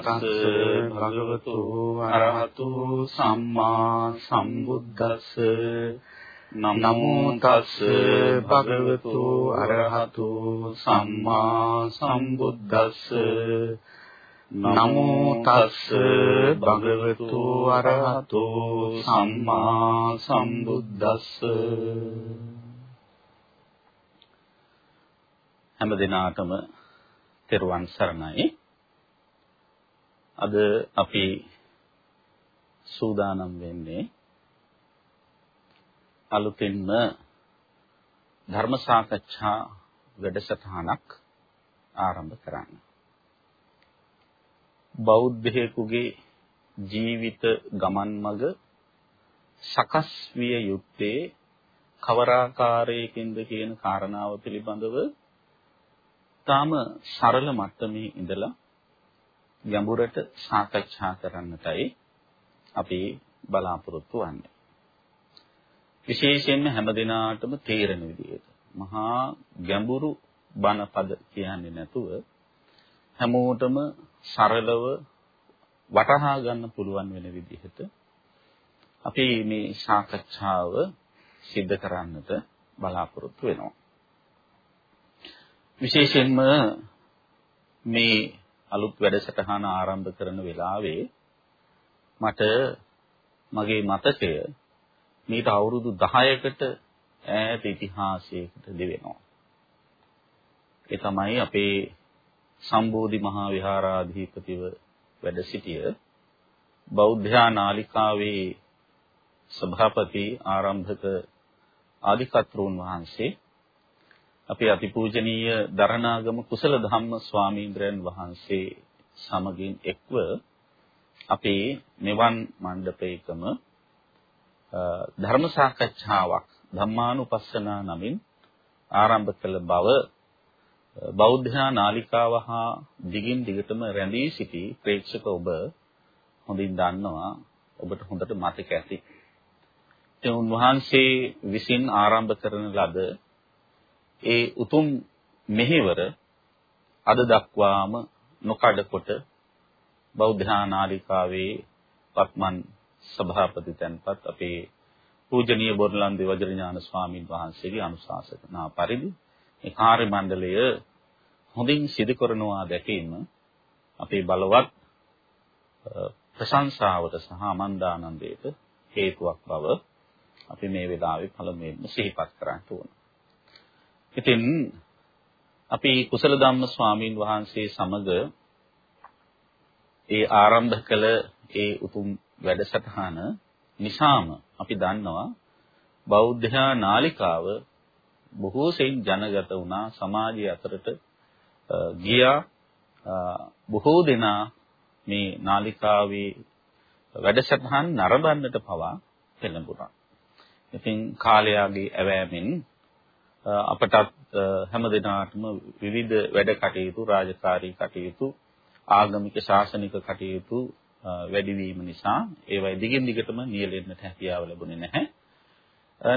තස්ස භගවතු අරහතු සම්මා සම්බුද්දස්ස. නමෝ තස්ස භගවතු අරහතු සම්මා සම්බුද්දස්ස. නමෝ තස්ස භගවතු අරහතු සම්මා සම්බුද්දස්ස. හැම දිනාටම තෙරුවන් සරණයි. අද අපි සූදානම් වෙන්නේ අලුතින්ම ධර්ම සාකච්ඡා වැඩසටහනක් ආරම්භ කරන්න. බෞද්ධයෙකුගේ ජීවිත ගමන් මඟ සකස් විය යුත්තේ කවරාකාරයකින්ද කියන කාරණාව පිළිබඳව තාම සරල මට්ටමේ ඉඳලා ගැඹුරට සාකච්ඡා කරන්නටයි අපි බලාපොරොත්තු වෙන්නේ. විශේෂයෙන්ම හැමදිනාටම තේරෙන විදිහට මහා ගැඹුරු බණ පද කියන්නේ නැතුව හැමෝටම සරලව වටහා ගන්න පුළුවන් වෙන විදිහට අපි මේ සාකච්ඡාව සිද්ධ කරන්නට බලාපොරොත්තු වෙනවා. විශේෂයෙන්ම මේ අලුත් වැඩසටහන ආරම්භ කරන වෙලාවේ මට මගේ මතකය මීට අවුරුදු 10කට ඈත ඉතිහාසයකට දෙවෙනවා. ඒ තමයි අපේ සම්බෝධි මහා විහාරාධිපතිව වැඩ සිටිය බෞද්ධ නාලිකාවේ සභාපති ආරම්භක ආදිකත්රුන් වහන්සේ අපේ අතිපූජනීය දරණාගම කුසල ධම්ම ස්වාමීන්ද්‍රයන් වහන්සේ සමගින් එක්ව අපේ මෙවන් මණ්ඩපයකම ධර්ම සාකච්ඡාවක් ධම්මානුපස්සනා නමින් ආරම්භ කළ බව බෞද්ධ නාලිකාව හා දිගින් දිගටම රැඳී සිටි ප්‍රේක්ෂක ඔබ හොඳින් දන්නවා ඔබට හොඳට මතක ඇති. ඉතින් උන්වහන්සේ විසින් ආරම්භ කරන ලද ඒ උතුම් මෙහෙවර අද දක්වාම නොකඩකොට බෞද්ධ නාලිකාවේ පත්මන් සභාපති තැන්පත් අපේ පූජනීය බොරලන්දේ වජිරඥාන ස්වාමින් වහන්සේගේ අනුශාසනා පරිදි මේ කාර්ය මණ්ඩලය හොඳින් සිදු කරනවා දැකීම අපේ බලවත් ප්‍රශංසාවට සහ ආනන්දානන්දයට හේතුවක් බව අපි මේ වෙලාවේ පළමුවෙන්ම සිහිපත් කරන්න ඕන. ඉතින් අපි කුසල ධම්ම ස්වාමීන් වහන්සේ සමග ඒ ආරම්භ කළ ඒ උතුම් වැඩසටහන නිසාම අපි දන්නවා බෞද්ධ නාලිකාව බොහෝ සෙයින් ජනගත වුණා සමාජය අතරට ගියා බොහෝ දෙනා මේ නාලිකාවේ වැඩසටහන් නරඹන්නට පවා පෙළඹුණා. ඉතින් කාලයාගේ ඇවෑමෙන් අපටත් හැම දිනාටම විවිධ වැඩ කටයුතු රාජකාරී කටයුතු ආගමික ශාසනික කටයුතු වැඩි වීම නිසා ඒවයි දිගින් දිගටම නියැලෙන්නට හැකියාව ලැබුණේ නැහැ.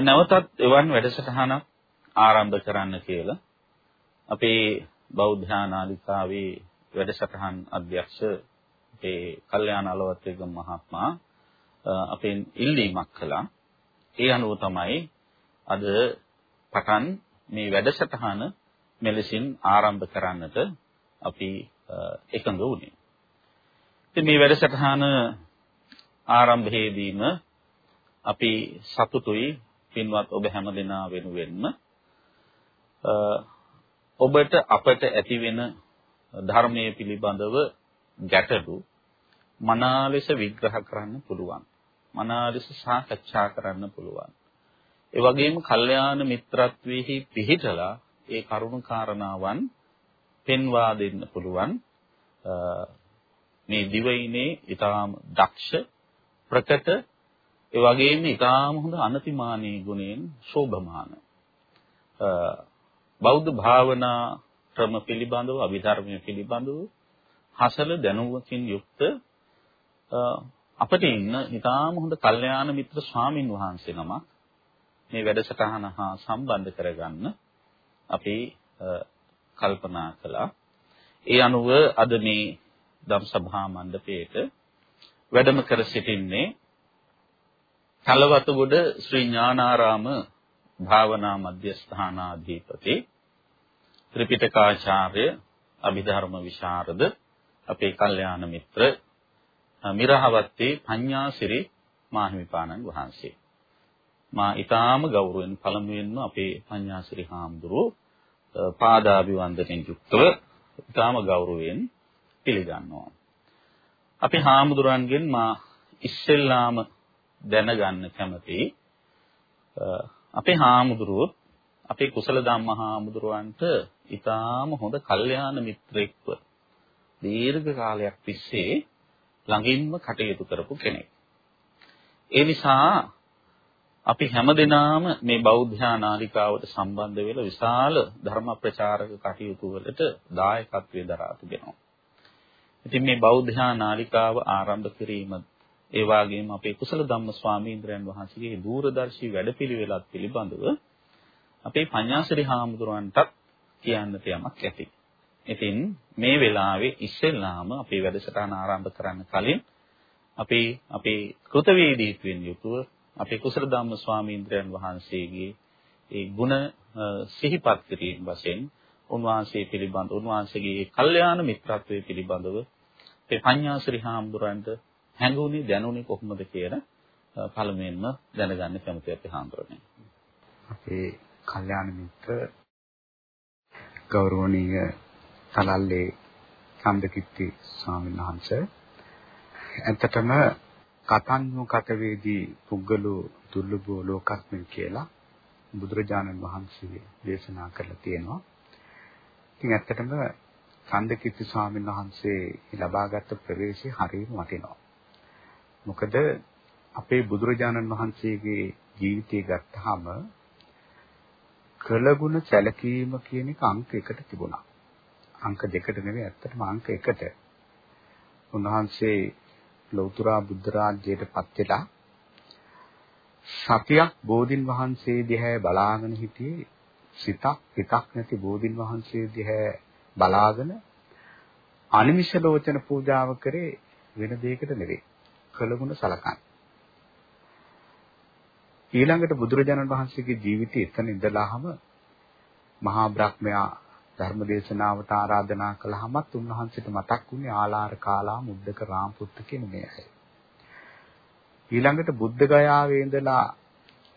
නැවතත් එවන් වැඩසටහනක් ආරම්භ කරන්න කියලා අපේ බෞද්ධ නාලිකාවේ වැඩසටහන් අධ්‍යක්ෂ අපේ කල්යාණ අලවත්වේගම මහත්මයා අපෙන් ඉල්ලීමක් කළා. ඒ අනුව තමයි අද පටන් මේ වැඩසටහන මෙලෙසින් ආරම්භ කරන්නට අපි එකඟ වුණේ. ඉතින් මේ වැඩසටහන ආරම්භයේදීම අපි සතුටුයි පින්වත් ඔබ හැමදෙනා වෙනුවෙන්ම ඔබට අපට ඇති වෙන ධර්මයේ පිළිබඳව ගැටලු මනා ලෙස විග්‍රහ කරන්න පුළුවන්. මනා ලෙස සාකච්ඡා කරන්න පුළුවන්. ඒ වගේම කල්යාණ මිත්‍රත්වයේහි පිහිටලා ඒ කරුණු කාරණාවන් පෙන්වා දෙන්න පුළුවන්. මේ දිවයිනේ ඊටාම දක්ෂ ප්‍රකට ඒ වගේම ඊටාම හොඳ අනතිමානී ගුණයෙන් ශෝභමාන. බෞද්ධ භාවනා ක්‍රම පිළිබඳව අභිධර්මයේ පිළිබඳව හසල දැනුමකින් යුක්ත අපිට ඉන්න ඊටාම හොඳ කල්යාණ මිත්‍ර ස්වාමින් වහන්සේ නමක් මේ වැඩසටහන හා සම්බන්ධ කරගන්න අපි කල්පනා කළා. ඒ අනුව අද මේ ධම් සභා මණ්ඩපයේට වැඩම කර සිටින්නේ කලවතුගොඩ ශ්‍රී ඥානාරාම භාවනා මධ්‍යස්ථානාධිපති ත්‍රිපිටකාචාර්ය අභිධර්ම විශාරද අපේ කල්යාණ මිත්‍ර මිරහවත්තේ පඤ්ඤාසිරි මාහිමිපාණන් වහන්සේ මා ඊටාම ගෞරවයෙන් පළමුවෙන්ම අපේ පඤ්ඤාසිරි හාමුදුරුවෝ පාදාභිවන්දනයෙන් යුක්තව ඊටාම ගෞරවයෙන් පිළිගන්නවා. අපි හාමුදුරන්ගෙන් මා ඉස්සෙල්ලාම දැනගන්න කැමතියි අපේ හාමුදුරුවෝ අපේ කුසල ධම්ම හාමුදුරුවන්ට ඊටාම හොඳ කල්යාණ මිත්‍රෙක්ව දීර්ඝ කාලයක් තිස්සේ ළඟින්ම කටයුතු කරපු කෙනෙක්. ඒ නිසා අපි හැමදෙනාම මේ බෞද්ධ නාලිකාවට සම්බන්ධ වෙලා විශාල ධර්ම ප්‍රචාරක කටයුතු වලට දායකත්වයේ දරා තිබෙනවා. ඉතින් මේ බෞද්ධ නාලිකාව ආරම්භ කිරීම ඒ වගේම අපේ කුසල ධම්ම ස්වාමීන්ද්‍රයන් වහන්සේගේ දූරදර්ශී වැඩපිළිවෙලත් පිළිබඳව අපේ පඤ්ඤාසරි හාමුදුරන්ටත් කියන්නට යමක් ඇති. ඉතින් මේ වෙලාවේ ඉස්සෙල්ලාම අපේ වැඩසටහන ආරම්භ කරන්න කලින් අපේ අපේ කෘතවේදීත්වයෙන් යුතුව අපේ කුසල ධම්ම ස්වාමීන්ද්‍රයන් වහන්සේගේ ඒ ගුණ සිහිපත් කිරීම වශයෙන් උන්වහන්සේ පිළිබඳ උන්වහන්සේගේ කල්යාණ මිත්‍රත්වයේ පිළිබඳව අපේ පඤ්ඤාසරි හාමුදුරන්ට හැඟුණේ දැනුනේ කොහොමද කියලා පළමුවෙන්ම දැනගන්න කැමති අපි හාමුදුරනේ. අපේ කල්යාණ මිත්‍ර ගෞරවනීය තලල්ලේ චන්දකිත්ති ස්වාමීන් වහන්සේ ඇත්තටම කතඤ්ඤු කතවේදී පුද්ගලෝ දුර්ලභෝ ලෝකස්මින් කියලා බුදුරජාණන් වහන්සේ දේශනා කරලා තියෙනවා. ඉතින් ඇත්තටම චන්දකිත්ති ස්වාමීන් වහන්සේ ලබාගත් ප්‍රවේශය හරියම වටිනවා. මොකද අපේ බුදුරජාණන් වහන්සේගේ ජීවිතය ගත්තාම කළගුණ සැලකීම කියන එක අංක 1ට තිබුණා. අංක 2ට නෙවෙයි ඇත්තටම අංක 1ට. උන්වහන්සේ ලෞතර බුද්ධ රාජ්‍යයට පත් වෙලා සතියක් බෝධින් වහන්සේ දිහා බලාගෙන හිටියේ සිතක් හිතක් නැති බෝධින් වහන්සේ දිහා බලාගෙන අනිමිෂ ලෝචන පූජාව කරේ වෙන දෙයකට නෙවෙයි කළගුණ සලකන්න. ඊළඟට බුදුරජාණන් වහන්සේගේ ජීවිතය එතන ඉඳලාම මහා බ්‍රහ්මයා ධර්ම දේශනාවට ආරාධනා කළාමත් උන්වහන්සේට මතක් වුණේ ආලාර කාලා මුද්දක රාම්පුත්ත කියන මේ අය. ඊළඟට බුද්ධ ගයාවේ ඉඳලා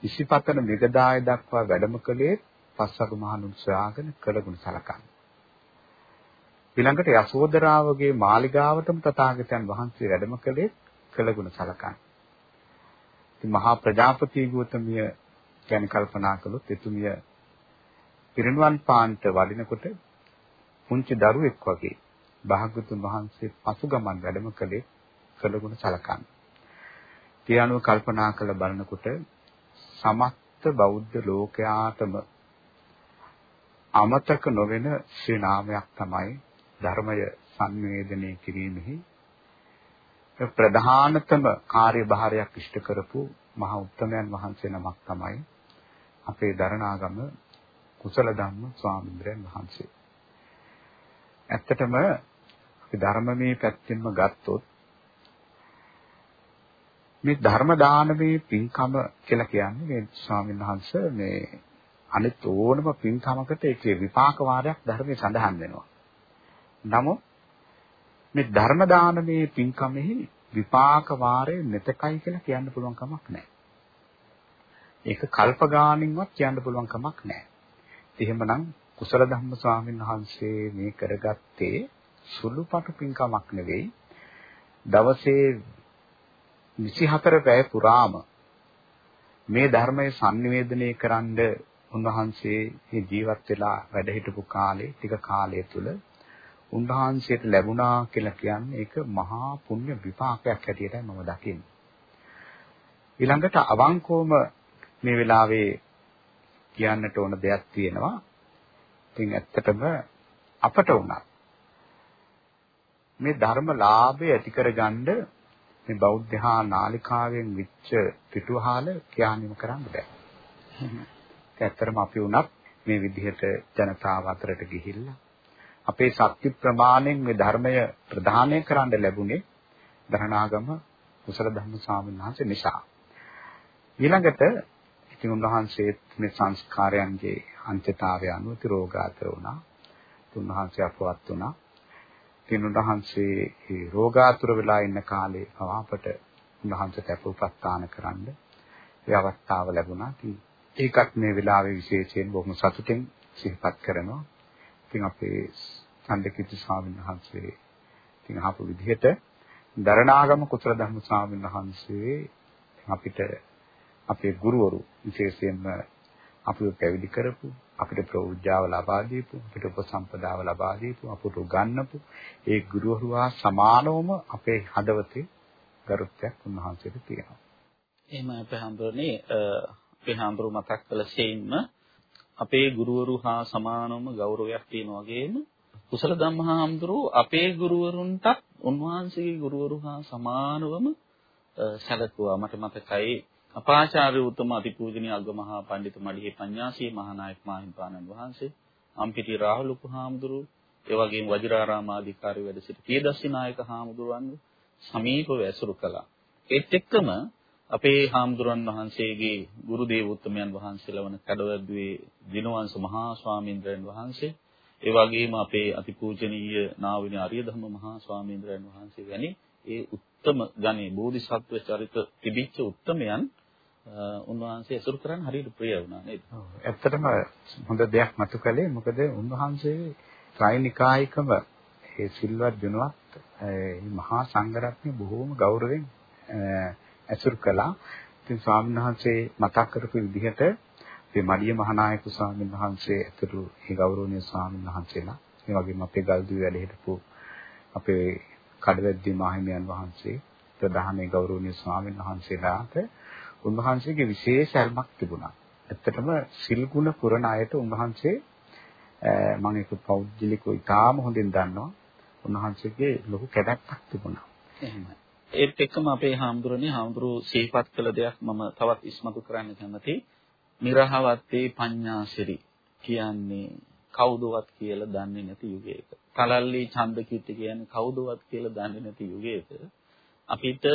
ඉසිපතන මෙගදාය දක්වා වැඩම කළේ පස්වග මහණුන් සොයාගෙන කළගුණ සලකන්න. ඊළඟට යසෝදරාවගේ මාලිගාවටම තථාගතයන් වහන්සේ වැඩම කළේ කළගුණ සලකන්න. ඉතින් මහා ප්‍රජාපති ගෞතමිය ගැන කල්පනා කළොත් එතුමිය පිරිනුවන් පාන්ට වඩිනකොට පුංචි දරුවෙක් වගේ භාග්‍යතුන් වහන්සේ පසුගමන් වැඩම කළේ කළගුණ සලකන්න. ඒ අනුව කල්පනා කළ බලනකොට සමස්ත බෞද්ධ ලෝකයාටම අමතක නොවන ශ්‍රී නාමයක් තමයි ධර්මය සංවේදනය කිරීමෙහි ප්‍රධානතම කාර්යභාරයක් ඉෂ්ට කරපු මහා උත්තමයන් වහන්සේ නමක් තමයි අපේ දරණාගම කුසල ධම්ම ස්වාමීන් වහන්සේ. ඇත්තටම අපි ධර්මමේ පැත්තෙන්ම ගත්තොත් මේ ධර්ම දානමේ පින්කම කියලා කියන්නේ මේ ස්වාමීන් වහන්සේ මේ අනිත් ඕනම පින්කමකට ඒකේ විපාක වාරයක් ධර්මයේ සඳහන් වෙනවා. නමුත් මේ ධර්ම දානමේ පින්කමෙහි විපාක වාරය නැතකයි කියලා කියන්න පුළුවන් කමක් නැහැ. ඒක කල්ප ගානින්වත් කියන්න පුළුවන් කමක් නැහැ. එහෙමනම් කුසල ධම්ම ස්වාමීන් වහන්සේ මේ කරගත්තේ සුළුපටු පින්කමක් නෙවෙයි. දවසේ 24 පැය පුරාම මේ ධර්මයේ sannivedanaya කරන්න උන්වහන්සේ ජීවත් වෙලා වැඩ හිටපු කාලේ ටික කාලය තුල උන්වහන්සේට ලැබුණා කියලා කියන්නේ ඒක මහා පුණ්‍ය විපාකයක් හැටියටයි මම දකින්නේ. ඊළඟට අවංකවම මේ වෙලාවේ කියන්නට ඕන දෙයක් තියෙනවා. ඉතින් ඇත්තටම අපට උනත් මේ ධර්ම ලාභය ඇති කරගන්න මේ බෞද්ධහා නාලිකාවෙන් විච්ච පිටුවහල කියන්නේම කරන්න බෑ. ඇත්තටම අපි උනත් මේ විදිහට ජනතාව අතරට ගිහිල්ලා අපේ ශක්ති ප්‍රමාණයෙන් මේ ධර්මය ප්‍රදානය කරන්න ලැබුණේ දරණාගම කුසල ධම්ම ස්වාමීන් වහන්සේ නිසා. ඊළඟට ඉතින් උන්වහන්සේත් මේ සංස්කාරයන්ගේ අන්ත්‍යතාවය අනුව රෝගාතර වුණා. උන්වහන්සේ අපවත් වුණා. ඉතින් උන්වහන්සේ මේ රෝගාතුර වෙලා ඉන්න කාලේ අපට උන්වහන්සේට අපෝපස්ථාන කරන්න ඒ අවස්ථාව ලැබුණා. ඉතින් ඒකත් මේ වෙලාවේ විශේෂයෙන් බොහොම සතුටින් සිහිපත් කරනවා. ඉතින් අපේ චන්දකිත්ති ස්වාමීන් වහන්සේ ඉතින් අහපු විදිහට දරණාගම කුසල ධම්ම ස්වාමීන් වහන්සේ අපිට අපේ ගුරුවරු විශේෂයෙන්ම අපිව පැවිදි කරපු අපිට ප්‍රෞಢාව ලබා දීපු අපිට උපසම්පදාව ලබා දීපු අපට උගන්වපු ඒ ගුරුවරු හා සමානවම අපේ හදවතේ ගරුත්වයක් උන්වහන්සේට තියෙනවා. එහෙම අපේ හඳුරන්නේ අපේ හඳුරු මතක් කළ සෙයින්ම අපේ ගුරුවරු හා සමානවම ගෞරවයක් තියෙන වගේම කුසල ධම්මහාමුදුරුව අපේ ගුරුවරුන්ටත් උන්වහන්සේගේ ගුරුවරු හා සමානවම සැලකුවා මට මතකයි අපාචාර්ය උත්තම අතිපූජනීය අගමහා පඬිතු මඩිහේ පඤ්ඤාසී මහානායක මාහිම්පාණන් වහන්සේ අම්පිටි රාහුල උපහාමුදුරුව ඒ වගේම වජිරාරාම ආධිකාරිය වැඩ සිටි පියදස්සි නායක හාමුදුරුවන්ව සමීපව ඇසුරු කළා. ඒත් එක්කම අපේ හාමුදුරන් වහන්සේගේ ගුරු දේවෝත්තමයන් වහන්සේලා වන කඩවැද්දුවේ දිනවංශ මහා ස්වාමීන්ද්‍රයන් වහන්සේ ඒ වගේම අපේ අතිපූජනීය නාවිනී අරියධම්ම මහා ස්වාමීන්ද්‍රයන් වහන්සේ වැනි ඒ උත්තම ගණේ බෝධිසත්ව චරිත තිබිච්ච උත්තමයන් උන්වහන්සේ අසුරු කරන්න හරියට ප්‍රිය වුණා නේද? ඔව්. ඇත්තටම හොඳ දෙයක් මතු කළේ මොකද උන්වහන්සේ ත්‍රිනිකායිකම ඒ සිල්වත් ගුණවත් ඒ මහා සංඝරත්නය බොහෝම ගෞරවයෙන් ඇසුරු කළා. ඉතින් ස්වාමීන් වහන්සේ මතක් කරපු විදිහට අපේ මඩිය මහානායක ස්වාමීන් වහන්සේ ඇතුළු ඒ ගෞරවනීය ස්වාමීන් වහන්සේලා ඒ වගේම අපේ ගල්දුව වැඩ හිටපු අපේ කඩවැද්දි මාහිමියන් වහන්සේ ප්‍රධානී ගෞරවනීය ස්වාමීන් වහන්සේලාට උන්වහන්සේගේ විශේෂ අල්මක් තිබුණා. ඇත්තටම සිල් ගුණ පුරණ අයට උන්වහන්සේ මම ඒක පෞද්ගලිකව ඉතාම හොඳින් දන්නවා. උන්වහන්සේගේ ලොකු කැදැත්තක් තිබුණා. එහෙමයි. ඒත් එක්කම අපේ හාමුදුරනේ හාමුදුරු සිහිපත් කළ දෙයක් මම තවත් ඉස්මතු කරන්න කැමතියි. නිරහවත්තේ පඤ්ඤාසිරි කියන්නේ කවුදවත් කියලා දන්නේ නැති යුගයක. කලල්ලි ඡන්දකීර්ති කියන්නේ කවුදවත් කියලා දන්නේ නැති යුගයක අපිට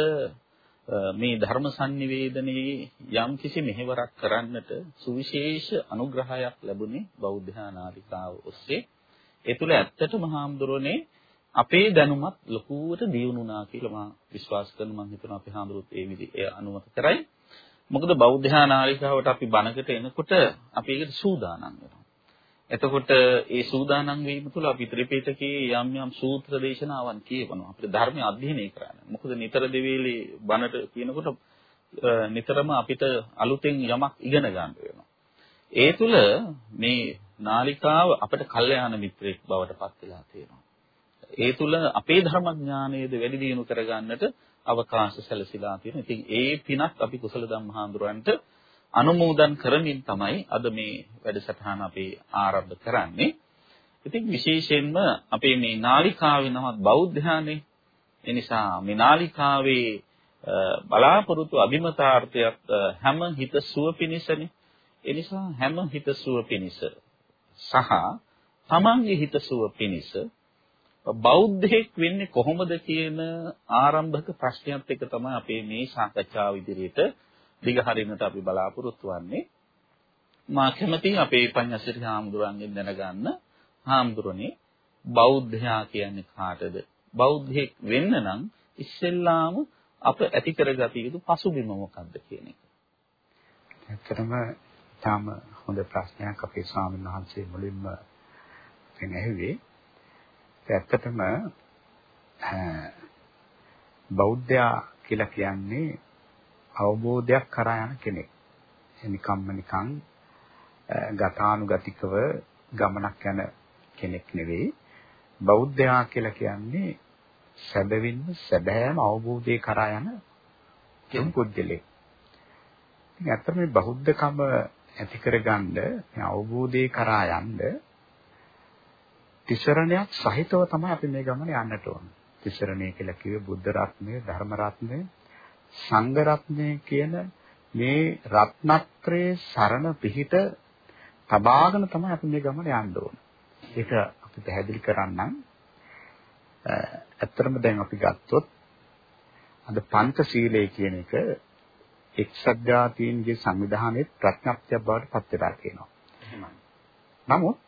මේ ධර්ම sannivedanයේ යම් කිසි මෙහෙවරක් කරන්නට සුවිශේෂ අනුග්‍රහයක් ලැබුණේ බෞද්ධ ආනාලිකාව ඔස්සේ. ඒ තුල ඇත්තටම හාමුදුරනේ අපේ දැනුමත් ලොකුවට දියුණුනා කියලා මම විශ්වාස කරනවා මම හිතනවා අපේ හාමුදුරුවෝ ඒ විදිහේ අනුමත කරයි. මොකද බෞද්ධ නාලිකාවට අපි බණකට එනකොට අපි ඒකට සූදානම් වෙනවා. එතකොට ඒ සූදානම් වීම තුළ අපි ත්‍රිපිටකයේ යම් යම් සූත්‍ර දේශනාවන් කියවනවා. අපිට ධර්මය අධ්‍යයනය කරන්න. මොකද නිතර දෙවේලේ බණට කියනකොට නිතරම අපිට අලුතෙන් යමක් ඉගෙන ගන්න වෙනවා. ඒ තුළ මේ නාලිකාව අපට කල්යාණ මිත්‍රයෙක් බවට පත් වෙලා තියෙනවා. ඒ තුළ අපේ ධර්මඥානයේද වැඩි දියුණු කරගන්නට අවකාශ සැලසීලා තියෙනවා. ඉතින් ඒ පිනත් අපි කුසල ධම්මහාඳුරන්ට අනුමෝදන් කරමින් තමයි අද මේ වැඩසටහන අපි ආරම්භ කරන්නේ. ඉතින් විශේෂයෙන්ම අපේ මේ නාලිකාවේ නමත් බෞද්ධයානේ. ඒ නිසා මේ නාලිකාවේ බලාපොරොත්තු අභිමතාර්ථයක් හැම හිත සුව පිණිසනේ. ඒ නිසා හැම හිත සුව පිණිස සහ තමන්ගේ හිත සුව පිණිස බෞද්ධයෙක් වෙන්නේ කොහොමද කියන ආරම්භක ප්‍රශ්නයත් එක්ක තමයි අපේ මේ සාකච්ඡාව ඉදිරියට දිගහරින්නට අපි බලාපොරොත්තු වෙන්නේ. මා කැමතියි අපේ පඤ්ඤසිරි හාමුදුරන්ගෙන් දැනගන්න හාමුදුරනේ බෞද්ධයා කියන්නේ කාටද? බෞද්ධයෙක් වෙන්න නම් ඉස්සෙල්ලාම අප ඇති කරගත යුතු පසුබිම මොකක්ද කියන එක. ඇත්තටම තාම හොඳ ප්‍රශ්නයක් අපේ ස්වාමීන් වහන්සේ මුලින්ම දැන් ඇහුවේ ඇත්තටම බෞද්ධයා කියලා කියන්නේ අවබෝධයක් කරා යන කෙනෙක්. නිකම්ම නිකං ගතානුගතිකව ගමනක් යන කෙනෙක් නෙවෙයි. බෞද්ධයා කියලා කියන්නේ සැබවින්ම සැබෑම අවබෝධය කරා යන කෙනෙක් පුද්ගලෙක්. ඉතින් ඇත්තට මේ බෞද්ධකම ඇති කරගන්න මේ අවබෝධය කරා යන්න තිසරණයක් සහිතව තමයි අපි මේ ගමන යන්නට ඕන. තිසරණය කියලා කිව්වේ බුද්ධ රත්නය, ධර්ම රත්නය, සංඝ රත්නය කියන මේ රත්නත්‍රයේ සරණ පිහිට තබාගෙන තමයි අපි මේ ගමන යන්න ඕන. ඒක අපි පැහැදිලි කරන්නම් ඇත්තටම දැන් අපි ගත්තොත් අද පංචශීලයේ කියන එක එක්සත් ජාතීන්ගේ සංවිධානයේ ප්‍රඥප්තියක් බවට පත් වෙලා තියෙනවා. නමුත්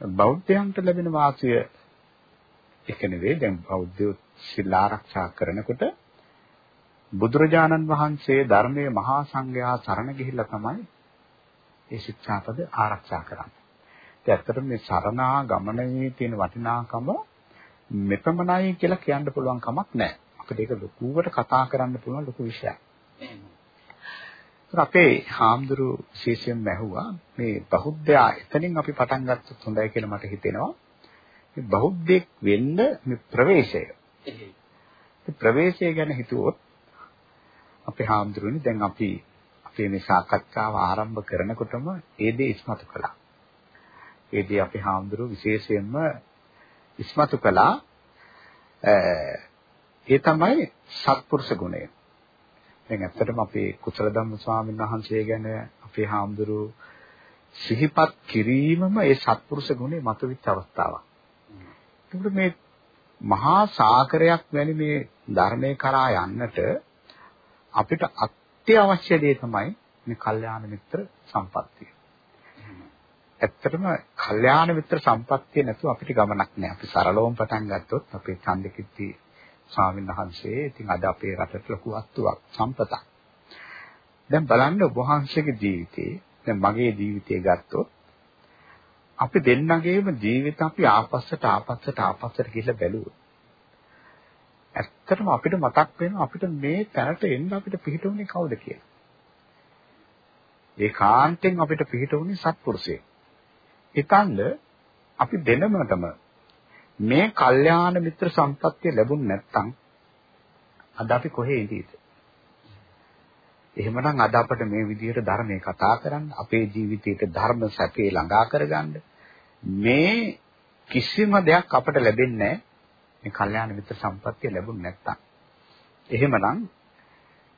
බෞද්ධයන්ට ලැබෙන වාසිය එක නෙවෙයි දැන් බෞද්ධ සිල් ආරක්ෂා කරනකොට බුදුරජාණන් වහන්සේ ධර්මයේ මහා සංඝයා සරණ ගිහිල්ලා තමයි ඒ ශික්ෂාපද ආරක්ෂා කරන්නේ. ඒ ඇත්තටම මේ සරණා ගමනේ තියෙන වටිනාකම මෙපමණයි කියලා කියන්න පුළුවන් කමක් නැහැ. අපිට ඒක ලොකුවට කතා කරන්න පුළුවන් ලොකු විෂයක්. අපේ හාමුදුරු විශේෂයෙන්ම ඇහුවා මේ බෞද්ධයා එතනින් අපි පටන් ගත්තොත් හොඳයි කියලා මට හිතෙනවා. මේ බෞද්ධෙක් වෙන්න මේ ප්‍රවේශය. ප්‍රවේශය ගැන හිතුවොත් අපේ හාමුදුරුවනි දැන් අපි අපේ මේ සාකච්ඡාව ආරම්භ කරනකොටම ඒ දේ ඉස්මතු කළා. ඒ දේ අපේ හාමුදුරුවෝ විශේෂයෙන්ම ඉස්මතු කළා. ඒ තමයි සත්පුරුෂ ගුණය. දැන් ඇත්තටම අපේ කුසල ධම්ම ස්වාමීන් වහන්සේ ගැන අපේ හාමුදුරුවෝ සිහිපත් කිරීමම ඒ සත්පුරුෂ ගුණේ මතුවෙච්ච අවස්ථාවක්. ඒකට මේ මහා සාකරයක් වැනි මේ ධර්මයේ කරා යන්නට අපිට අත්‍යවශ්‍ය දේ තමයි මේ කල්යාණ මිත්‍ර සම්පත්තිය. ඇත්තටම කල්යාණ මිත්‍ර සම්පත්තිය නැතුව අපිට ගමනක් නෑ. අපි සරලවම පටන් ගත්තොත් අපේ ඡන්දකිත්ති ස්වාමීන් වහන්සේ ඉතින් අද අපේ රටට ලොකු අත්තුවක් සම්පතක්. දැන් බලන්න ඔබ වහන්සේගේ ජීවිතේ දැන් මගේ ජීවිතය ගත්තොත් අපි දෙන්නගේම ජීවිත අපි ආපස්සට ආපස්සට ආපස්සට ගිහිල්ලා බැලුවොත් ඇත්තටම අපිට මතක් වෙනවා අපිට මේ තැනට එන්න අපිට පිහිටුනේ කවුද කියලා. ඒ කාන්තෙන් අපිට පිහිටුනේ සත්පුරුෂයෙක්. හිතන්න අපි දෙනමතම මේ කල්යාණ මිත්‍ර සම්පත්තිය ලැබුණ නැත්නම් අද අපි කොහේ ඉඳීද? එහෙමනම් අද අපිට මේ විදිහට ධර්මයේ කතා කරන්න, අපේ ජීවිතයට ධර්ම සැපේ ළඟා කරගන්න මේ කිසිම දෙයක් අපට ලැබෙන්නේ මේ කල්යාණ මිත්‍ර සම්පත්තිය ලැබුණ නැත්නම්. එහෙමනම්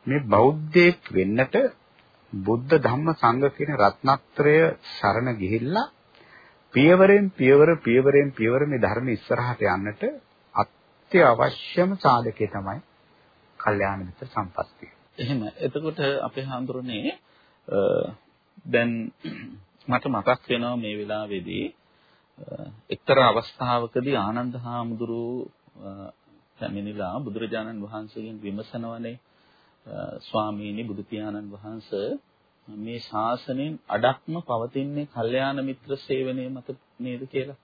මේ බෞද්ධයෙක් වෙන්නට බුද්ධ ධම්ම සංඝ කියන රත්නත්‍රය සරණ ගිහිල්ලා පියවරෙන් පියවර පියවරෙන් පියවර මේ ධර්ම ඉස්සරහට යන්නට අත්‍යවශ්‍යම සාධකය තමයි කල්යාණ මිත්‍ර සම්පත්තිය. එහෙම. එතකොට අපේ හඳුරන්නේ දැන් මට මතක් වෙනවා මේ වෙලාවේදී එක්තරා අවස්ථාවකදී ආනන්ද හාමුදුරුව පැමිණිලා බුදුරජාණන් වහන්සේගෙන් විමසනවනේ ස්වාමීනි බුදු පියාණන් වහන්සේ මේ ශාසනයෙන් අඩක්ම පවතින්නේ කල්යාණ මිත්‍ර සේවනයේ මත නේද කියලා.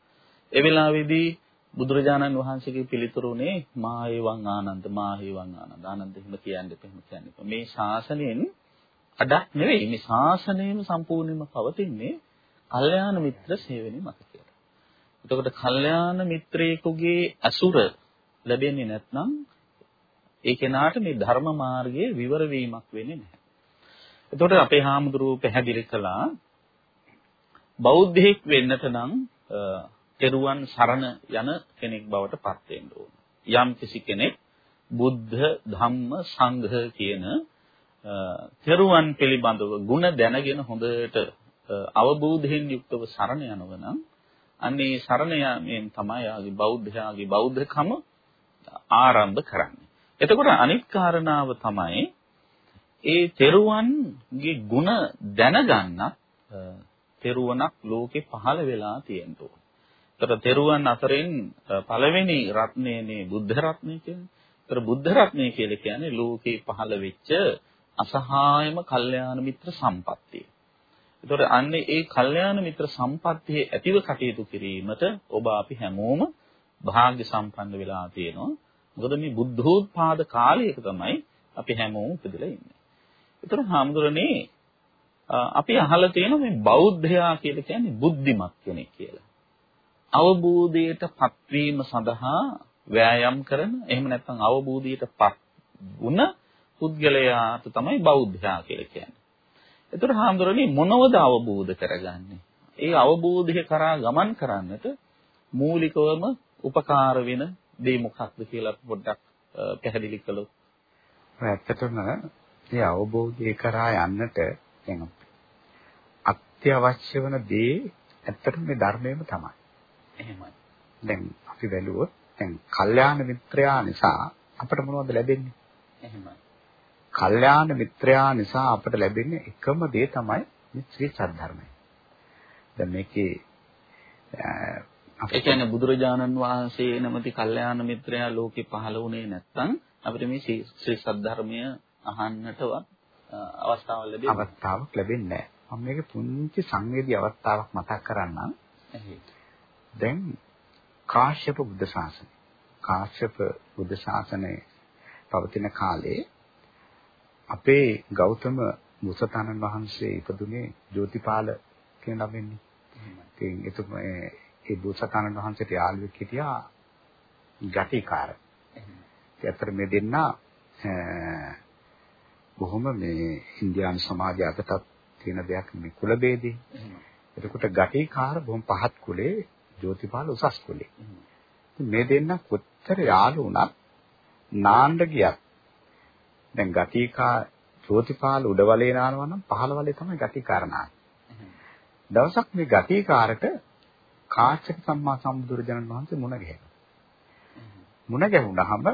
ඒ වෙලාවේදී බුදුරජාණන් වහන්සේගේ පිළිතුරුනේ මා හේවං ආනන්ද මා හේවං ආනන්ද ආනන්ද එහෙම කියන්නේ එහෙම කියන්නේ. මේ ශාසනයෙන් අඩක් නෙවෙයි මේ ශාසනයම සම්පූර්ණයෙන්ම පවතින්නේ කල්යාණ මිත්‍ර සේවනයේ මත කියලා. එතකොට කල්යාණ මිත්‍රයෙකුගේ අසුර ලැබෙන්නේ නැත්නම් ඒ කෙනාට මේ ධර්ම මාර්ගයේ විවර වීමක් වෙන්නේ නැහැ. එතකොට අපේ හාමුදුරුවෝ පැහැදිලි කළා බෞද්ධයෙක් වෙන්නට නම් තෙරුවන් සරණ යන කෙනෙක් බවට පත් වෙන්න ඕන. යම් කිසි කෙනෙක් බුද්ධ ධම්ම සංඝ කියන තෙරුවන් පිළිබඳව ಗುಣ දැනගෙන හොඳට අවබෝධයෙන් යුක්තව සරණ යනවා නම් අන්නේ සරණ යාමෙන් තමයි ආගේ බෞද්ධයාගේ බෞද්ධකම ආරම්භ කරන්නේ. එතකොට අනිත් කාරණාව තමයි ඒ තෙරුවන්ගේ ಗುಣ දැනගන්නත් තෙරුවණක් ලෝකේ පහළ වෙලා තියෙන්න ඕන. ඒතර තෙරුවන් අතරින් පළවෙනි රත්නයනේ බුද්ධ රත්නය කියන්නේ. ඒතර බුද්ධ රත්නය කියලා කියන්නේ ලෝකේ පහළ වෙච්ච අසහායම කල්යාණ මිත්‍ර සම්පත්තිය. ඒතර අන්නේ ඒ කල්යාණ මිත්‍ර සම්පත්තියේ ඇතිව කටයුතු කිරීමට ඔබ අපි හැමෝම වාග්ය සම්පන්න වෙලා තියෙනවා. මොකද මේ බුද්ධෝත්පාද කාලයක තමයි අපි හැමෝම ඉපදලා ඉන්නේ. ඒතර හාමුදුරනේ අපි අහලා තියෙනවා මේ බෞද්ධයා කියලා කියන්නේ බුද්ධිමත් කෙනෙක් කියලා. අවබෝධයට පත්වීම සඳහා වෑයම් කරන එහෙම නැත්නම් අවබෝධයට පත් වුණ පුද්ගලයාට තමයි බෞද්ධයා කියලා කියන්නේ. ඒතර හාමුදුරනේ මොනවද අවබෝධ කරගන්නේ? ඒ අවබෝධය කරා ගමන් කරන්නට මූලිකවම උපකාර වෙන දේ මොකක්ද කියලා පොඩ්ඩක් පැහැදිලි කළොත්. ඇත්තටම මේ අවබෝධය කරා යන්නට දැන් අත්‍යවශ්‍ය වන දේ ඇත්තටම මේ ධර්මයේම තමයි. එහෙමයි. දැන් අපි බැලුවොත් දැන් කල්යාණ මිත්‍රයා නිසා අපට මොනවද ලැබෙන්නේ? එහෙමයි. කල්යාණ මිත්‍රයා නිසා අපට ලැබෙන්නේ එකම දේ තමයි ශ්‍රී සද්ධර්මය. දැන් මේකේ ඒ කියන්නේ බුදුරජාණන් වහන්සේ නැමැති කල්යාණ මිත්‍රයා ලෝකේ පහළ වුණේ නැත්නම් අපිට මේ ශ්‍රී සද්ධර්මය අහන්නටවත් අවස්ථාවක් ලැබෙන්නේ අවස්ථාවක් ලැබෙන්නේ නැහැ. මම මේක පුංචි සංවේදී අවස්ථාවක් මතක් කරන්නම්. දැන් කාශ්‍යප බුද්ධ ශාසනය. කාශ්‍යප බුද්ධ ශාසනය පවතින කාලේ අපේ ගෞතම මුසතානන් වහන්සේ ඉපදුනේ ජෝතිපාල කියන ළමෙන්නේ. ඉතින් එතුමා ඒ බුසතානන් වහන්සේට යාළුවෙක් හිටියා ගටිකාර. ඒ අතර මේ දෙන්නා බොහොම මේ ඉන්දියානු සමාජය අතටත් තියෙන දෙයක් මේ කුල ભેදේ. එතකොට ගටිකාර බොහොම පහත් කුලේ ජෝතිපාල උසස් කුලේ. මේ දෙන්න කොච්චර යාළු වුණත් නාන්න ගියත් දැන් ගටිකා ජෝතිපාල උඩවලේ නානවා නම් පහළවලේ තමයි ගටිකාර නාන්නේ. දවසක් මේ ගටිකාරට කාශ්‍යප සම්මා සම්බුදුරජාණන් වහන්සේ මුණ ගැහෙනවා. මුණ ගැහුණාම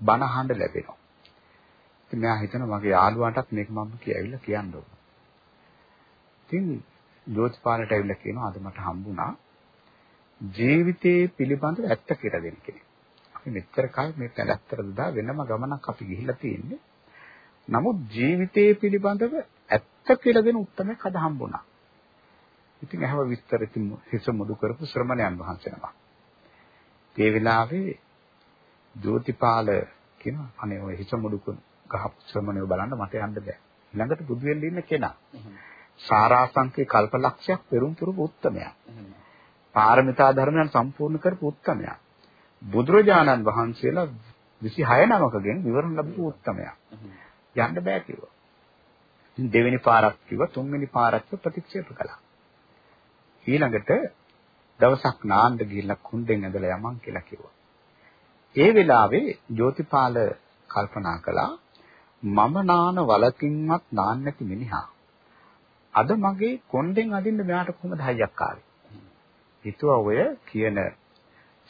බණ අහන්න ලැබෙනවා. ඉතින් මෙයා හිතනවා මගේ යාළුවාටත් මේක මම කියවිලා කියන්න ඕන. ඉතින් ජෝතිපාලට ඇවිල්ලා කියනවා අද මට හම්බුණා ජීවිතයේ පිළිබඳව ඇත්ත කියලා දෙන්න කෙනෙක්. අපි මෙච්චර කල් මේ පැලැත්තට දා වෙනම ගමනක් අපි ගිහිල්ලා තියෙන්නේ. නමුත් ජීවිතයේ පිළිබඳව ඇත්ත කියලා දෙන උත්තරයක් අද හම්බුණා. ඉතින් ඇහව විස්තර ඉතින් හිස මුඩු කරපු ශ්‍රමණයන් වහන්සේ නමක්. ඒ වෙලාවේ ජෝතිපාල කියන අනේ ඔය හිස මුඩු ගහපු ශ්‍රමණයෝ බලන්න මට යන්න බෑ. ළඟට බුදු වෙන්න ඉන්න කෙනා. සාරාංශකේ කල්පලක්ෂයක් පෙරම් පුරුපු උත්තමයා. පාරමිතා ධර්මයන් සම්පූර්ණ කරපු උත්තමයා. බුදුරජාණන් වහන්සේලා 26 නමකගෙන් විවරණ ලැබපු උත්තමයා. යන්න බෑ කිව්වා. දෙවෙනි පාරක් කිව්වා තුන්වෙනි පාරක් ප්‍රතික්ෂේප කළා. ඊළඟට දවසක් නාන්න ගිහිල්ලා කුණ්ඩෙන් ඇදලා යමන් කියලා කිව්වා. ඒ වෙලාවේ ජෝතිපාල කල්පනා කළා මම නාන වලකින්වත් නාන්න නැති මිනිහා. අද මගේ කොණ්ඩෙන් අදින්න මෙයාට කොහොමද හයියක් ආවේ? හිතුවා ඔය කියන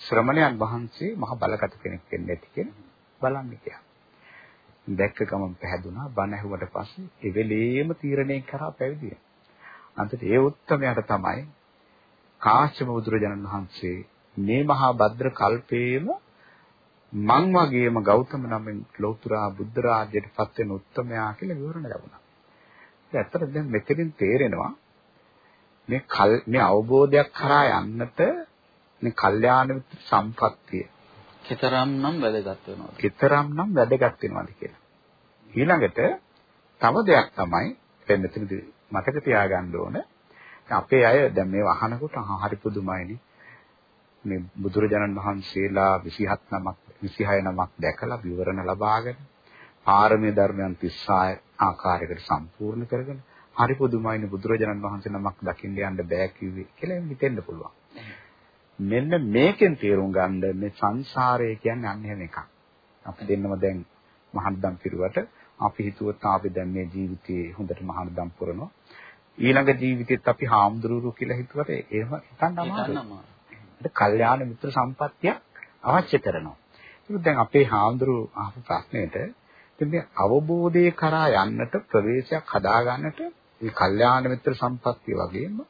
ශ්‍රමණයන් වහන්සේ මහ බලගත කෙනෙක් වෙන්නේ නැති කියලා බලන්න කියලා. දැක්ක ගමන් පැහැදුනා බණ ඇහුවට පස්සේ ඒ වෙලේම තීරණය කරා පැවිදි වෙනවා. අන්තිමට ඒ උත්තරයට තමයි කාශ්‍යප බුදුරජාණන් වහන්සේ මේ මහා භද්‍ර කල්පේම මං වගේම ගෞතම නමින් ලෞතර බුද්ධ රාජ්‍යයට පත් වෙන උත්තමයා කියලා විවරණ ලැබුණා. ඒ ඇත්තට දැන් මෙතනින් තේරෙනවා මේ කල් මේ අවබෝධයක් කරා යන්නට මේ කල්යාණ මිත්‍ර සම්පත්තිය කතරම් නම් වැදගත් වෙනවද? කතරම් නම් වැදගත් වෙනවද කියලා. ඊළඟට තව දෙයක් තමයි දැන් මෙතනදී මතක තියාගන්න ඕන අපේ අය දැන් මේව අහනකොට හරි පුදුමයිනේ. මේ බුදුරජාණන් වහන්සේලා 27 නමක් 26 නමක් දැකලා විවරණ ලබාගෙන පාරමී ධර්මයන් 36 ආකාරයකට සම්පූර්ණ කරගෙන හරි පුදුමයිනේ බුදුරජාණන් වහන්සේ නමක් දකින්න යන්න බෑ කිව්වේ කියලා හිතෙන්න පුළුවන්. මෙන්න මේකෙන් තේරුම් ගන්න මේ සංසාරය කියන්නේ අන්න එහෙම එකක්. අපි දෙන්නම දැන් මහත්දම් පිරුවට අපි හිතුවත් අපි දැන් මේ ජීවිතේ හොඳට මහත්දම් පුරනවා. ඊළඟ ජීවිතෙත් අපි හාමුදුරුවෝ කියලා හිතුවට එහෙම හිතන්න අමාරුයි. ඒක කල්යාණ මිත්‍ර සම්පත්තිය අවශ්‍ය කරනවා. ඒක දැන් අපේ හාමුදුරුවෝ අහපු ප්‍රශ්නෙට මේ අවබෝධය කරා යන්නට ප්‍රවේශයක් හදාගන්නට මේ කල්යාණ මිත්‍ර සම්පත්තිය වගේම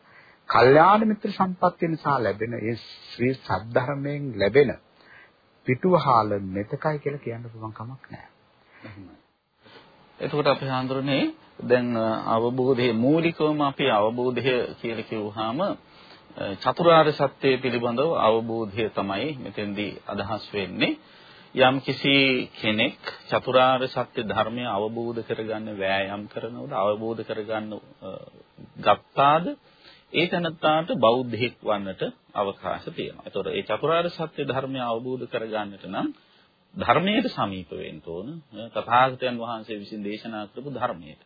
කල්යාණ මිත්‍ර සම්පත්තිය නිසා ලැබෙන ඒ ශ්‍රී සද්ධර්මයෙන් ලැබෙන පිටුවහල මෙතකයි කියලා කියන්න පුළුවන් කමක් නැහැ. එතකොට අපි හඳුරන්නේ දැන් අවබෝධයේ මූලිකවම අපි අවබෝධය කියලා කිව්වහම චතුරාර්ය සත්‍ය පිළිබඳව අවබෝධය තමයි මෙතෙන්දී අදහස් වෙන්නේ. යම් කිසි කෙනෙක් චතුරාර්ය සත්‍ය ධර්මය අවබෝධ කරගන්න වෑයම් කරනවද අවබෝධ කරගන්න ගත්තාද ඒ තැනත්තාට බෞද්ධෙක් වන්නට අවකාශ තියෙනවා. ඒතකොට ඒ චතුරාර්ය සත්‍ය ධර්මය අවබෝධ කරගන්නට නම් ධර්මයට සමීප වෙන්න ඕන. තථාගතයන් වහන්සේ විසින් දේශනා කරපු ධර්මයට.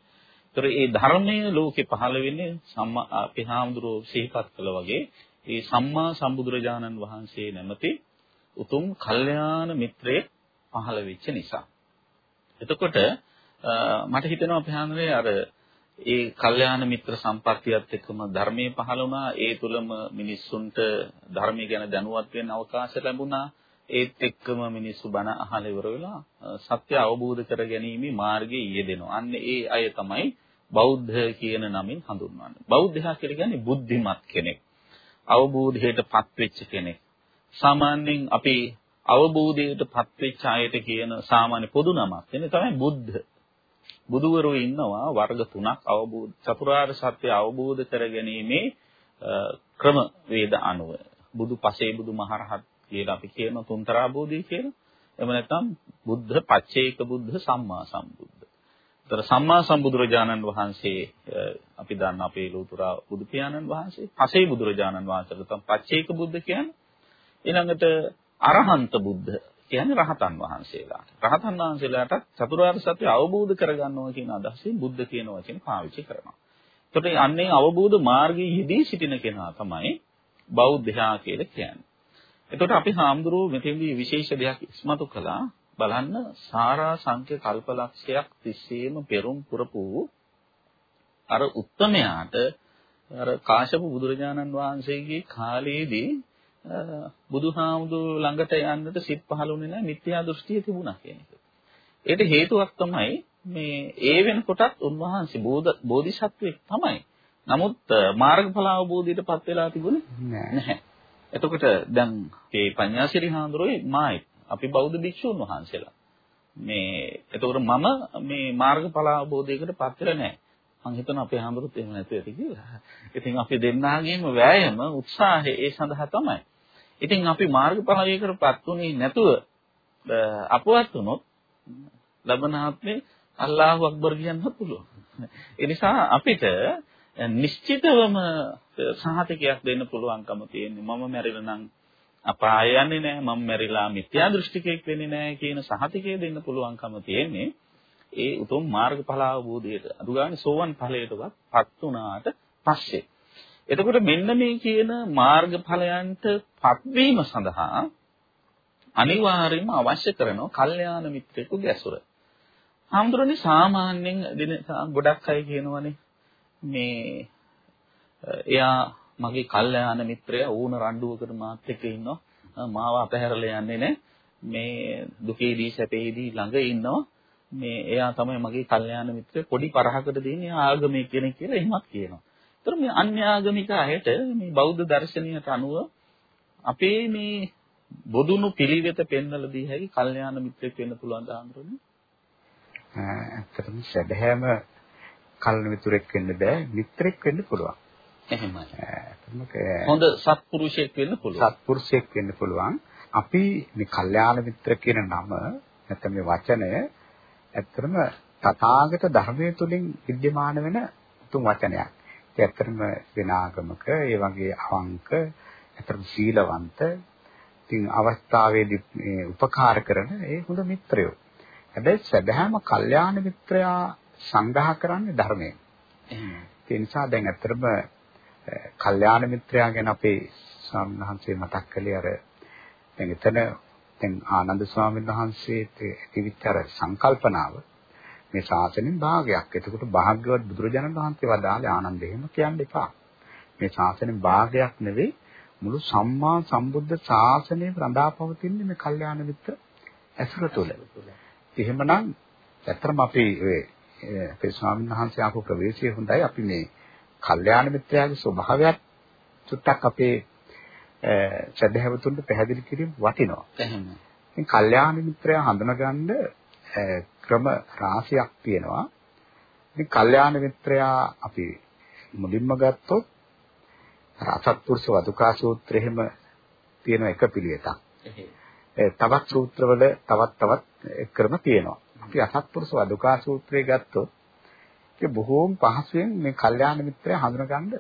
ඒතර ඒ ධර්මය ලෝකේ පහළ වෙන්නේ සම්මා අපි හාමුදුරුවෝ සිහිපත් කළ වගේ ඒ සම්මා සම්බුදුරජාණන් වහන්සේ නැමැති උතුම් කල්යාණ මිත්‍රයෙක් පහළ වෙච්ච නිසා. එතකොට මට හිතෙනවා අපි හාමුදුරේ අර ඒ කල්යාණ මිත්‍ර සම්පත්තියත් එක්කම ධර්මයේ පහළ වුණා. ඒ තුලම මිනිස්සුන්ට ධර්මය ගැන දැනුවත් වෙන්න අවකාශ ලැබුණා. ඒත් එක්කම මිනිස්සු බණ අහලා ඉවර වෙලා සත්‍ය අවබෝධ කර ගැනීමේ මාර්ගයේ යෙදෙනවා. අන්න ඒ අය තමයි බෞද්ධ කියන නමින් හඳුන්වන්නේ. බෞද්ධයා කියලා කියන්නේ බුද්ධිමත් කෙනෙක්. අවබෝධයටපත් වෙච්ච කෙනෙක්. සාමාන්‍යයෙන් අපි අවබෝධයටපත් වෙච්ච අයට කියන සාමාන්‍ය පොදු නමක්. එන්නේ තමයි බුද්ධ. බුදුවරු ඉන්නවා වර්ග තුනක් අවබෝධ චතුරාර්ය සත්‍ය අවබෝධ කරගැනීමේ ක්‍රම වේද අනුව බුදු පසේ බුදු මහරහත් කියලා අපි කියන තුන්තරා බෝධි කියලා. එහෙම නැත්නම් බුද්ධ පච්චේක බුද්ධ සම්මා සම්බුද්ධ. ඒතර සම්මා සම්බුදුරජාණන් වහන්සේ අපි දන්න අපේ ලෝතුරා බුදු පියාණන් වහන්සේ පසේ බුදුරජාණන් වහන්සේට තමයි පච්චේක බුද්ධ කියන්නේ. ඊළඟට අරහන්ත බුද්ධ කියන්නේ රහතන් වහන්සේලාට. රහතන් වහන්සේලාට චතුරාර්ය සත්‍ය අවබෝධ කරගන්නවා කියන අදහසින් බුද්ධ කියන වචනේ පාවිච්චි කරනවා. එතකොට අන්නේ අවබෝධ මාර්ගයේ යෙදී සිටින කෙනා තමයි බෞද්ධයා කියලා කියන්නේ. එතකොට අපි හාමුදුරුවෝ මෙතෙන්දී විශේෂ දෙයක් ඉස්මතු කළා. බලන්න සාරා සංඛ්‍ය කල්පලක්ෂයක් තිස්සේම පෙරම් පුරපු අර උත්තමයාට අර කාශ්‍යප බුදුරජාණන් වහන්සේගේ කාලයේදී බුදුහාමුදුරු ළඟට යන්නට සිත් පහළුනේ නැහැ මිත්‍යා දෘෂ්ටිය තිබුණා කියන එක. ඒකට හේතුවක් තමයි මේ ඒ වෙනකොටත් උන්වහන්සේ බෝධිසත්වෙක් තමයි. නමුත් මාර්ගඵල අවබෝධයටපත් වෙලා තිබුණේ නැහැ. එතකොට දැන් මේ පඤ්ඤාසිරි හාමුදුරුවෝ මායි අපි බෞද්ධ භික්ෂුන් වහන්සේලා. මේ එතකොට මම මේ මාර්ගඵල අවබෝධයකටපත් වෙලා නැහැ. මම හිතනවා අපේ හාමුදුරුවෝත් එහෙම නැතුව ඇති කියලා. ඉතින් අපි දෙන්නාගේම වෑයම උත්සාහය ඒ සඳහා තමයි. ඉතින් අපි මාර්ගඵලයකටපත් උනේ නැතුව අපවත් වුණොත් ලබන ආත්මේ අල්ලාහ් අක්බර් කියන්න පුළුවන්. ඒ නිසා අපිට නිශ්චිතවම සහතිකයක් දෙන්න පුළුවන්කම තියෙන්නේ. මම මැරිලා නම් අපාය යන්නේ නැහැ. මම මැරිලා මිත්‍යා දෘෂ්ටිකයෙක් වෙන්නේ නැහැ කියන සහතිකය දෙන්න පුළුවන්කම තියෙන්නේ. ඒ උතුම් මාර්ගඵල අවබෝධයට අදුගානේ සෝවන් ඵලයටවත් පත් වුණාට පස්සේ. එතකොට මෙන්න මේ කියන මාර්ගඵලයන්ට පත්වීම සඳහා අනිවාර්යයෙන්ම අවශ්‍ය කරන කල්යාණ මිත්‍රෙකුගේ ඇසුර. හාමුදුරනේ සාමාන්‍යයෙන් දින ගොඩක් අය කියනවනේ මේ එයා මගේ කල්යාණ මිත්‍රයා ඌන රණ්ඩුවකට මාත් එක්ක ඉන්නවා. මාව අපහැරලා යන්නේ නැහැ මේ දුකේදී සැපේදී ළඟ ඉන්නවා. මේ එයා තමයි මගේ කල්යාණ මිත්‍රය පොඩි පරහකට දෙන්නේ ආගමේ කෙනෙක් කියලා එහෙමත් කියනවා. ඒතර මේ අන්‍යාගමික අයට මේ බෞද්ධ දර්ශනයට අනුව අපේ මේ බොදුනු පිළිවෙත පෙන්වලා දී හැකි කල්යාණ මිත්‍රෙක් වෙන්න පුළුවන් දාන්දරනේ. ඇත්තටම සැබෑම කල්යාණ මිත්‍රෙක් වෙන්න බෑ මිත්‍රෙක් වෙන්න පුළුවන්. එහෙමයි. හොඳ සත්පුරුෂයෙක් වෙන්න පුළුවන්. සත්පුරුෂයෙක් වෙන්න පුළුවන්. අපි මේ කල්යාණ මිත්‍ර කියන නම නැත්නම් මේ වචනය ඇත්තටම තථාගත ධර්මයේ තුලින් विद्यमान වෙන උතුම් වචනයක්. ඒ ඇත්තටම වෙන ආගමක ඒ වගේ අවංක ඇත්තටම සීලවන්ත ඉතින් අවස්ථාවේදී මේ උපකාර කරන ඒ හොඳ මිත්‍රයෝ. හැබැයි සැබෑම කල්යාණ මිත්‍රයා සංග්‍රහ කරන්නේ ධර්මයෙන්. ඒ නිසා දැන් ඇත්තටම කල්යාණ මිත්‍රයා ගැන අපේ ස්වාමීන් වහන්සේ මතක් කළේ අර දැන් එතන දැන් ආනන්ද ස්වාමීන් වහන්සේට ඇතිවිච්ච අර සංකල්පනාව මේ ශාසනයෙන් භාගයක්. එතකොට භාග්‍යවත් බුදුරජාණන් වහන්සේ වදාළේ ආනන්ද එහෙම කියන්න එපා. මේ ශාසනයෙන් භාගයක් නෙවෙයි මුළු සම්මා සම්බුද්ධ ශාසනය රඳාපවතින්නේ මේ කල්යාණ මිත්‍ර ඇසුර තුළ. එහෙමනම් ඇත්තටම අපි අපේ ස්වාමීන් වහන්සේ ආපු ප්‍රවේශය හොඳයි. අපි මේ කල්යාණ මිත්‍රයාගේ ස්වභාවයත් චුට්ටක් අපේ ශ්‍රද්ධාවතුන්ට පැහැදිලි කිරීම වටිනවා. ඉතින් කල්යාණ මිත්‍රයා හඳුනගන්න ක්‍රම රාශියක් තියෙනවා. ඉතින් කල්යාණ මිත්‍රයා අපි මුලින්ම ගත්තොත් රසත්පුරුෂ වදුකා සූත්‍රෙහිම තියෙන එක පිළිවෙතක්. තවත් සූත්‍රවල තවත් තවත් ක්‍රම තියෙනවා. අපි අසත්පුරුෂ වදුකා සූත්‍රය ගත්තොත් ඒක බොහෝම පහසුවෙන් මේ කල්යාණ මිත්‍රය හඳුනගන්න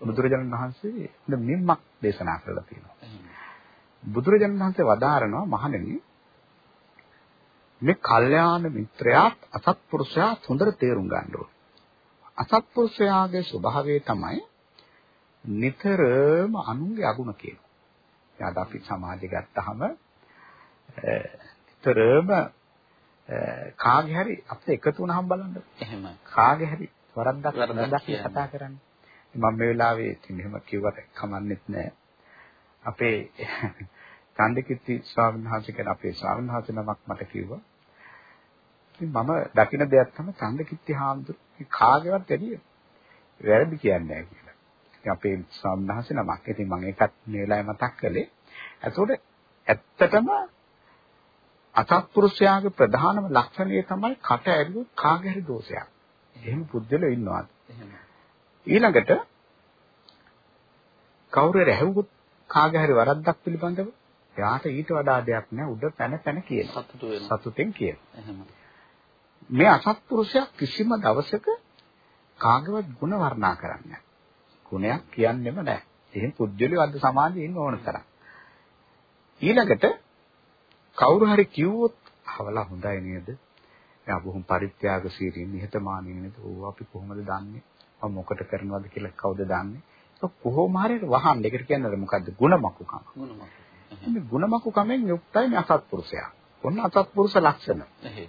බුදුරජාණන් වහන්සේ මෙම්මක් දේශනා කරලා තියෙනවා. බුදුරජාණන් වහන්සේ වදාරනවා මහණෙනි මේ කල්යාණ මිත්‍රයාත් අසත්පුරුෂයා හොඳට තේරුම් ගන්න ඕනේ. අසත්පුරුෂයාගේ ස්වභාවය තමයි නිතරම අනුන්ගේ අගුණ කියනවා. එයාට අපි සමාජය ගත්තාම නිතරම කාගේ හරි අපිට එකතු වුණාම බලන්න. එහෙමයි. කාගේ හරි වරද්දක් වරද්දක් කතා කරන්නේ. මම මේ වෙලාවේ ඉතින් එහෙම කිව්වට කමන්නේත් නැහැ. අපේ චන්දකිත්ති ස්වාමීන් වහන්සේ කියන අපේ ස්වාමීන් වහන්සේ නමක් මට කිව්වා. මම දකින දෙයක් තමයි චන්දකිත්ති හාමුදුරුවෝ කාගේවත් වැඩිය වැරදි කියන්නේ නැහැ කියලා. ඉතින් අපේ ස්වාමීන් වහන්සේ නමක්. ඉතින් මම ඒකත් මේ වෙලාවේ මතක් කළේ. ඒතකොට ඇත්තටම අසත්පුරුෂයාගේ ප්‍රධානම ලක්ෂණය තමයි කට ඇරියොත් කාගේ හරි දෝෂයක්. එහෙම පුද්ගලයෝ ඉන්නවාද? ඊළඟට කවුරු හරි ඇහුවොත් කාගේ හරි වරද්දක් පිළිබඳව එයාට ඊට වඩා දෙයක් නෑ උඩ පැන පැන කියන. සතුටෙන් කියන. මේ අසත්පුරුෂයා කිසිම දවසක කාගවත් ಗುಣ වර්ණනා කරන්නේ නැහැ. ගුණයක් කියන්නෙම නැහැ. එහෙන් පුජ්‍යලිය අද සමාජයේ ඉන්න ඕන තරම්. ඊළඟට කවුරු හරි කිව්වොත් "හවලා හොඳයි නේද? එයා බොහොම පරිත්‍යාගශීලී නිහතමානී නේද? ඕව අපි කොහොමද දන්නේ? මම මොකට කරනවද කියලා කවුද දන්නේ?" ඒක කොහොම හරි වහන්න. ඒකට කියන්නේ මොකද්ද? ಗುಣමකුකම. ಗುಣමකුකම. මේ ಗುಣමකුකමෙන් යුක්තයි මේ අසත්පුරුෂයා. ඔන්න අසත්පුරුෂ ලක්ෂණ. එහෙයි.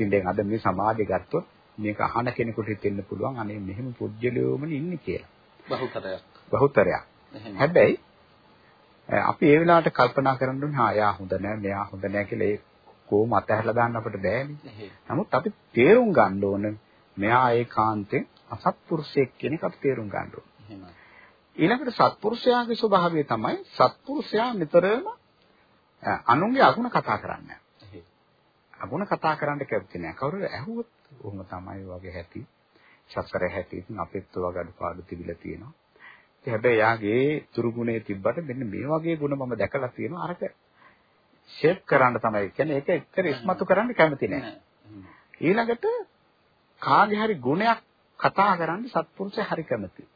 ඉතින් දැන් අද මේ සමාජය ගත්තොත් මේක අහන කෙනෙකුට හිතෙන්න පුළුවන් අනේ මෙහෙම පුජ්‍යලියෝමනේ ඉන්නේ කියලා. බහුතරයක්. බහුතරයක්. හැබැයි අපි ඒ වෙලාවට කල්පනා කරන්න ඕනේ හා යා හොඳ නෑ මෙයා හොඳ නෑ කියලා ඒ කොහොම අතහැරලා දාන්න අපිට බෑනේ. නමුත් අපි තේරුම් ගන්න ඕන මෙයා ඒකාන්තයෙන් අසත්පුරුෂයෙක් කියන එක අපි තේරුම් ගන්න ඕන. ඊළඟට සත්පුරුෂයාගේ ස්වභාවය තමයි සත්පුරුෂයා නිතරම අනුන්ගේ අගුණ කතා කරන්නේ. අගුණ කතා කරන්න කැමති නෑ. කවුරු ඇහුවොත් ඔහොම තමයි වගේ හැටි. සසර හැටි ඉතින් අපෙත් වගේ අඩුපාඩු තිබිලා තියෙනවා. හැබැයි යාගේ තුරුගුණේ තිබ්බට මෙන්න මේ වගේ ගුණ මම දැකලා තියෙනවා. අරක ෂේප් කරන්න තමයි. කියන්නේ ඒක එක්තර ඉස්මතු කරන්න කැමති නෑ. ඊළඟට කාගේ හරි ගුණයක් කතා කරන්න සත්පුරුෂය හරි කැමති.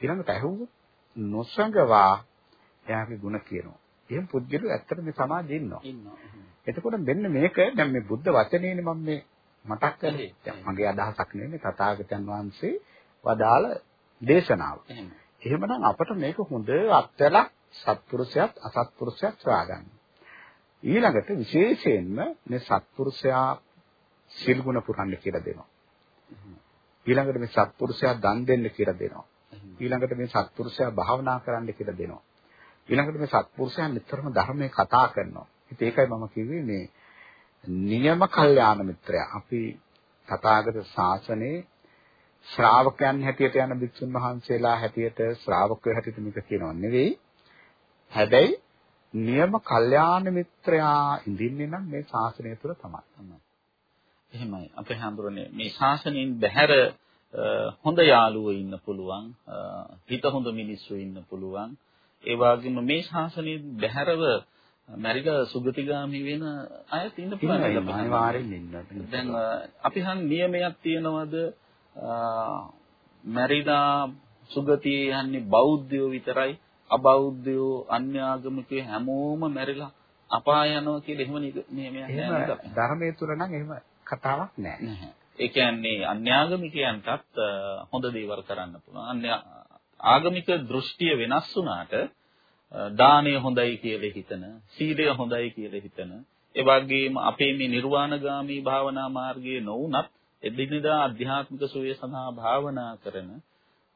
ඊළඟට ඇහුවොත් නොසඟවා එයාගේ ಗುಣ කියනවා. එහෙම පුද්ගලයෝ ඇත්තට මේ සමාජයේ ඉන්නවා. ඉන්නවා. එතකොට මෙන්න මේක දැන් මේ බුද්ධ වචනේනේ මම මේ මතක් කරේ. මගේ අදහසක් නෙමෙයි තථාගතයන් වහන්සේ වදාළ දේශනාව. එහෙමනම් අපට මේක හොඳ අත්වලක් සත්පුරුෂයත් අසත්පුරුෂයත් හොයාගන්න. ඊළඟට විශේෂයෙන්ම මේ සත්පුරුෂයා සිල් ගුණ පුරන්න කියලා දෙනවා. ඊළඟට මේ සත්පුරුෂයා දන් දෙන්න කියලා දෙනවා. ඊළඟට මේ සත්පුරුෂයා භාවනා කරන්න කියලා දෙනවා. ඊළඟට මේ සත්පුරුෂයා නිතරම ධර්මයේ කතා කරනවා. ඉතින් ඒකයි මම කිව්වේ මේ නියම කල්යාණ මිත්‍රයා. අපි තථාගත ශාසනයේ ශ්‍රාවකයන් හැටියට යන භික්ෂුන් වහන්සේලා හැටියට ශ්‍රාවකයෝ හැටියට මේක කියනව නෙවෙයි. හැබැයි නියම කල්යාණ මිත්‍රයා ඉඳින්නේ නම් මේ ශාසනය තුළ තමයි. එහෙමයි. අපේ හඳුරන්නේ මේ ශාසනයෙන් බැහැර හොඳ යාළුවෝ ඉන්න පුළුවන්, හිත හොඳ මිනිස්සු ඉන්න පුළුවන්. ඒ වගේම මේ ශාසනයෙන් බැහැරව මැරිලා සුගතිගාමි වෙන අයත් ඉන්න පුළුවන්. අනිවාර්යෙන් ඉන්න. දැන් අපි හන් නියමයක් තියනවද මැරිලා සුගතියේ යන්නේ බෞද්ධයෝ විතරයි අබෞද්ධයෝ අන්‍ය ආගමිකයෝ හැමෝම මැරිලා අපාය යනවා කියලා එහෙම නියමයක් නැහැ ධර්මයේ තුල නම් එහෙම කතාවක් නැහැ. ඒ කියන්නේ අන්‍යාගමිකයන්ටත් හොඳ දේවල් කරන්න පුළුවන්. ආගමික දෘෂ්ටිය වෙනස් වුණාට දානය හොඳයි කියලා හිතන, සීලය හොඳයි කියලා හිතන, ඒ වගේම අපේ මේ නිර්වාණගාමී භාවනා මාර්ගයේ නොවුනත් එදිනෙදා අධ්‍යාත්මික සෝය සඳහා භාවනා කරන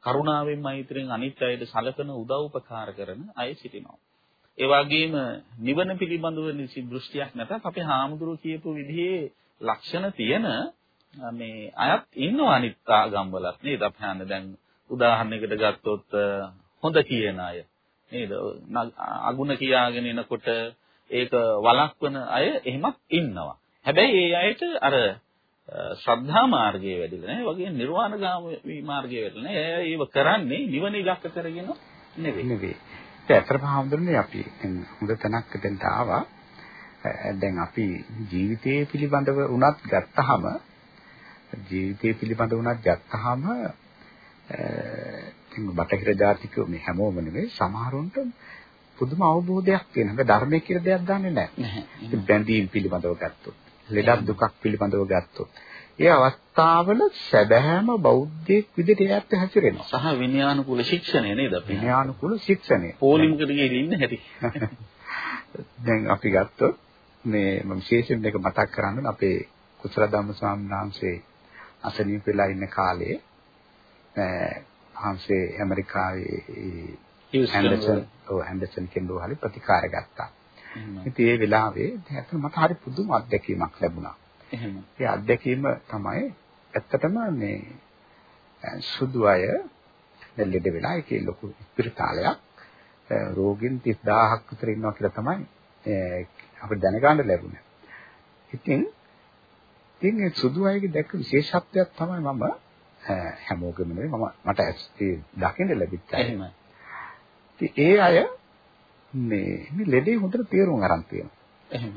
කරුණාවෙන් මෛත්‍රියෙන් අනිත් අයට සලකන උදව් උපකාර කරන අය සිටිනවා. ඒ වගේම නිවන පිළිබඳව නිසි දෘෂ්ටියක් නැතත් අපේ හාමුදුරුවෝ කියපු විදිහේ ලක්ෂණ තියෙන මේ අයත් ඉන්නවා අනිත් ආගම්වලත් නේද? අපි හන්නේ දැන් උදාහරණයකට ගත්තොත් හොඳ කියන අය නේද? අගුණ කියාගෙන එනකොට ඒක වළක්වන අය එහෙමත් ඉන්නවා. හැබැයි ඒ අයට අර ශ්‍රද්ධා මාර්ගයේ වැඩිලා නැහැ. වගේ නිර්වාණගාමී මාර්ගයේ වැඩිලා නැහැ. ඒව කරන්නේ නිවන ඉලක්ක කරගෙන නෙවෙයි. නෙවෙයි. ඒ අතරම හඳුන්නේ අපි හොඳ තැනක් දෙන්න ආවා. දැන් අපි ජීවිතයේ පිළිබඳව උනත් ගත්තාම ජීවිතයේ පිළිබඳව උනත් ගත්තාම ඉතින් බටහිර ජාතිකයෝ මේ හැමෝම නෙවෙයි සමහරුන්ට පුදුම අවබෝධයක් තියෙනවා. ධර්මයේ කියලා දෙයක් දන්නේ නැහැ. නැහැ. බැඳීම් පිළිබඳව ගත්තොත් ලෙඩක් දුකක් පිළිබඳව ගත්තොත් ඒ අවස්ථාවල සැබෑම බෞද්ධයෙක් විදිහට එයාත් හැසිරෙනවා. සහ විනයානුකූල ශික්ෂණය නේද අපි? විනයානුකූල ශික්ෂණය. පොලිමකට ගිහින් ඉන්න හැටි. දැන් අපි ගත්තොත් මේ මම විශේෂයෙන් මේක මතක් කරන්න අපේ කුසල ධම්ම ස්වාමීන් වහන්සේ අසනීප වෙලා ඉන්න කාලේ හම්සේ ඇමරිකාවේ ඇන්ඩර්සන් ඔව් ඇන්ඩර්සන් කෙන්ඩෝ හරි ප්‍රතිකාර ගත්තා. ඉතින් ඒ වෙලාවේ ඇත්තට මට හරි පුදුම අත්දැකීමක් ලැබුණා. එහෙම. ඒ අත්දැකීම තමයි ඇත්තටම මේ සුදු අය ලෙඩ වෙලා ඒකේ ලොකු ස්පිරිතාලයක් රෝගීන් 30000ක් විතර ඉන්නවා කියලා තමයි අපිට දැනගන්න ලැබුණේ. ඉතින් ඉතින් ඒ සුදු අයගේ දැක්ක විශේෂත්වයක් තමයි මම හැමෝගෙම නෙවෙයි මම මට ඒ දකින්න ලැබිච්ච අය. ඒ අය මේ මේ ලෙඩේ හොඳට තේරුම් අරන් තියෙනවා. එහෙම.